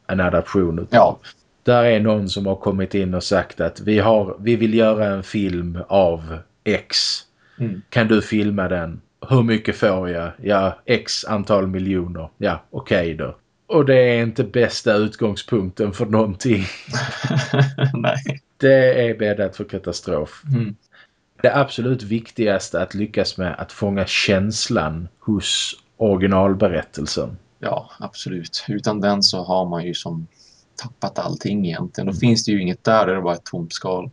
En adaption utav. Ja. Där är någon som har kommit in och sagt att vi, har, vi vill göra en film av X. Mm. Kan du filma den? Hur mycket får jag? Ja, X antal miljoner. Ja, okej då. Och det är inte bästa utgångspunkten för någonting. *laughs* Nej. Det är bäddat för katastrof. Mm. Det absolut viktigaste att lyckas med att fånga känslan hos originalberättelsen. Ja, absolut. Utan den så har man ju som tappat allting egentligen. Då finns det ju inget där, det är bara ett tomt skal.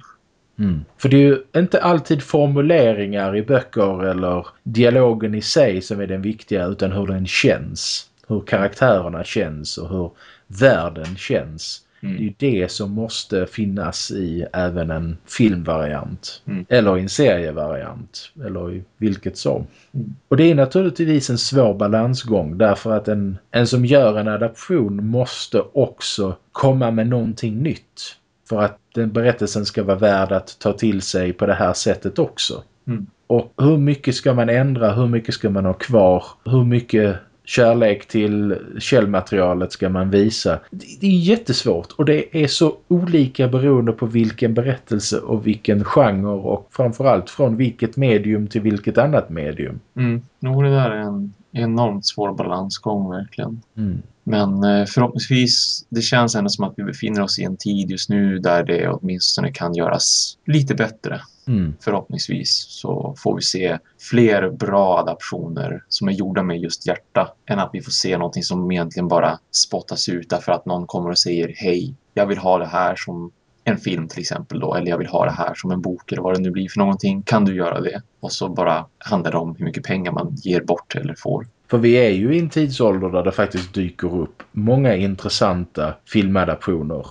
Mm. För det är ju inte alltid formuleringar i böcker eller dialogen i sig som är den viktiga utan hur den känns. Hur karaktärerna känns och hur världen känns. Mm. Det är ju det som måste finnas i även en filmvariant. Mm. Eller i en serievariant. Eller i vilket som. Mm. Och det är naturligtvis en svår balansgång därför att en, en som gör en adaption måste också komma med någonting nytt. För att den berättelsen ska vara värd att ta till sig på det här sättet också. Mm. Och hur mycket ska man ändra? Hur mycket ska man ha kvar? Hur mycket kärlek till källmaterialet ska man visa? Det är jättesvårt och det är så olika beroende på vilken berättelse och vilken genre och framförallt från vilket medium till vilket annat medium. Mm. Nog det där är en enormt svår balansgång verkligen. Mm. Men eh, förhoppningsvis, det känns ändå som att vi befinner oss i en tid just nu där det åtminstone kan göras lite bättre. Mm. Förhoppningsvis så får vi se fler bra adaptioner som är gjorda med just hjärta än att vi får se någonting som egentligen bara spottas ut därför att någon kommer och säger hej, jag vill ha det här som en film till exempel då, eller jag vill ha det här som en bok eller vad det nu blir för någonting. Kan du göra det? Och så bara handlar det om hur mycket pengar man ger bort eller får. För vi är ju i en tidsålder där det faktiskt dyker upp många intressanta filmadaptioner.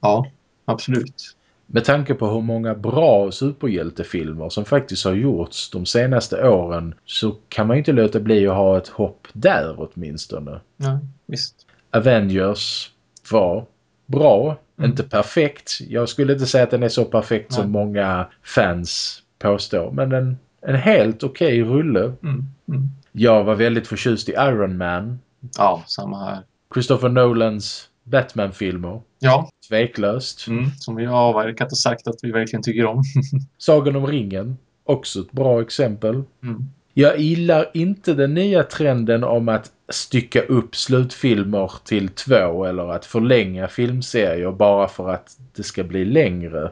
Ja, absolut. Med tanke på hur många bra superhjältefilmer som faktiskt har gjorts de senaste åren så kan man ju inte låta bli att ha ett hopp där åtminstone. Ja, visst. Avengers var bra, Mm. inte perfekt. Jag skulle inte säga att den är så perfekt som Nej. många fans påstår, men en, en helt okej rulle. Mm. Mm. Jag var väldigt förtjust i Iron Man, Ja, samma här. Christopher Nolans Batman-filmer. Ja, Tveklöst. mm. som vi har avverkat och sagt att vi verkligen tycker om. *laughs* Sagan om ringen. Också ett bra exempel. Mm. Jag gillar inte den nya trenden om att stycka upp slutfilmer till två eller att förlänga filmserier bara för att det ska bli längre.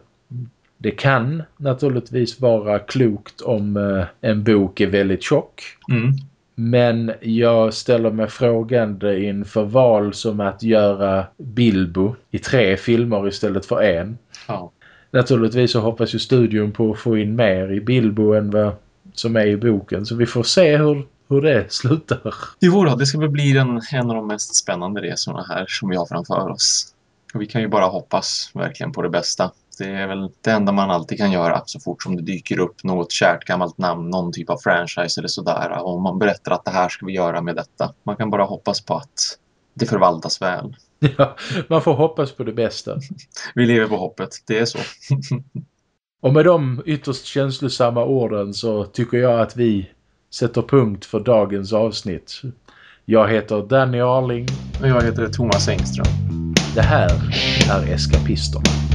Det kan naturligtvis vara klokt om eh, en bok är väldigt tjock. Mm. Men jag ställer mig frågande inför val som att göra Bilbo i tre filmer istället för en. Ja. Naturligtvis så hoppas ju studion på att få in mer i Bilbo än vad som är i boken. Så vi får se hur, hur det *laughs* slutar. Jo då, det ska väl bli den, en av de mest spännande resorna här som vi har framför oss. Och vi kan ju bara hoppas verkligen på det bästa. Det är väl det enda man alltid kan göra så fort som det dyker upp något kärt gammalt namn, någon typ av franchise eller sådär. Och man berättar att det här ska vi göra med detta. Man kan bara hoppas på att det förvaltas väl. *laughs* Ja, man får hoppas på det bästa. Vi lever på hoppet, det är så. *laughs* Och med de ytterst känslosamma orden så tycker jag att vi sätter punkt för dagens avsnitt. Jag heter Danny Arling. Och jag heter Thomas Engström. Det här är Eskapisterna.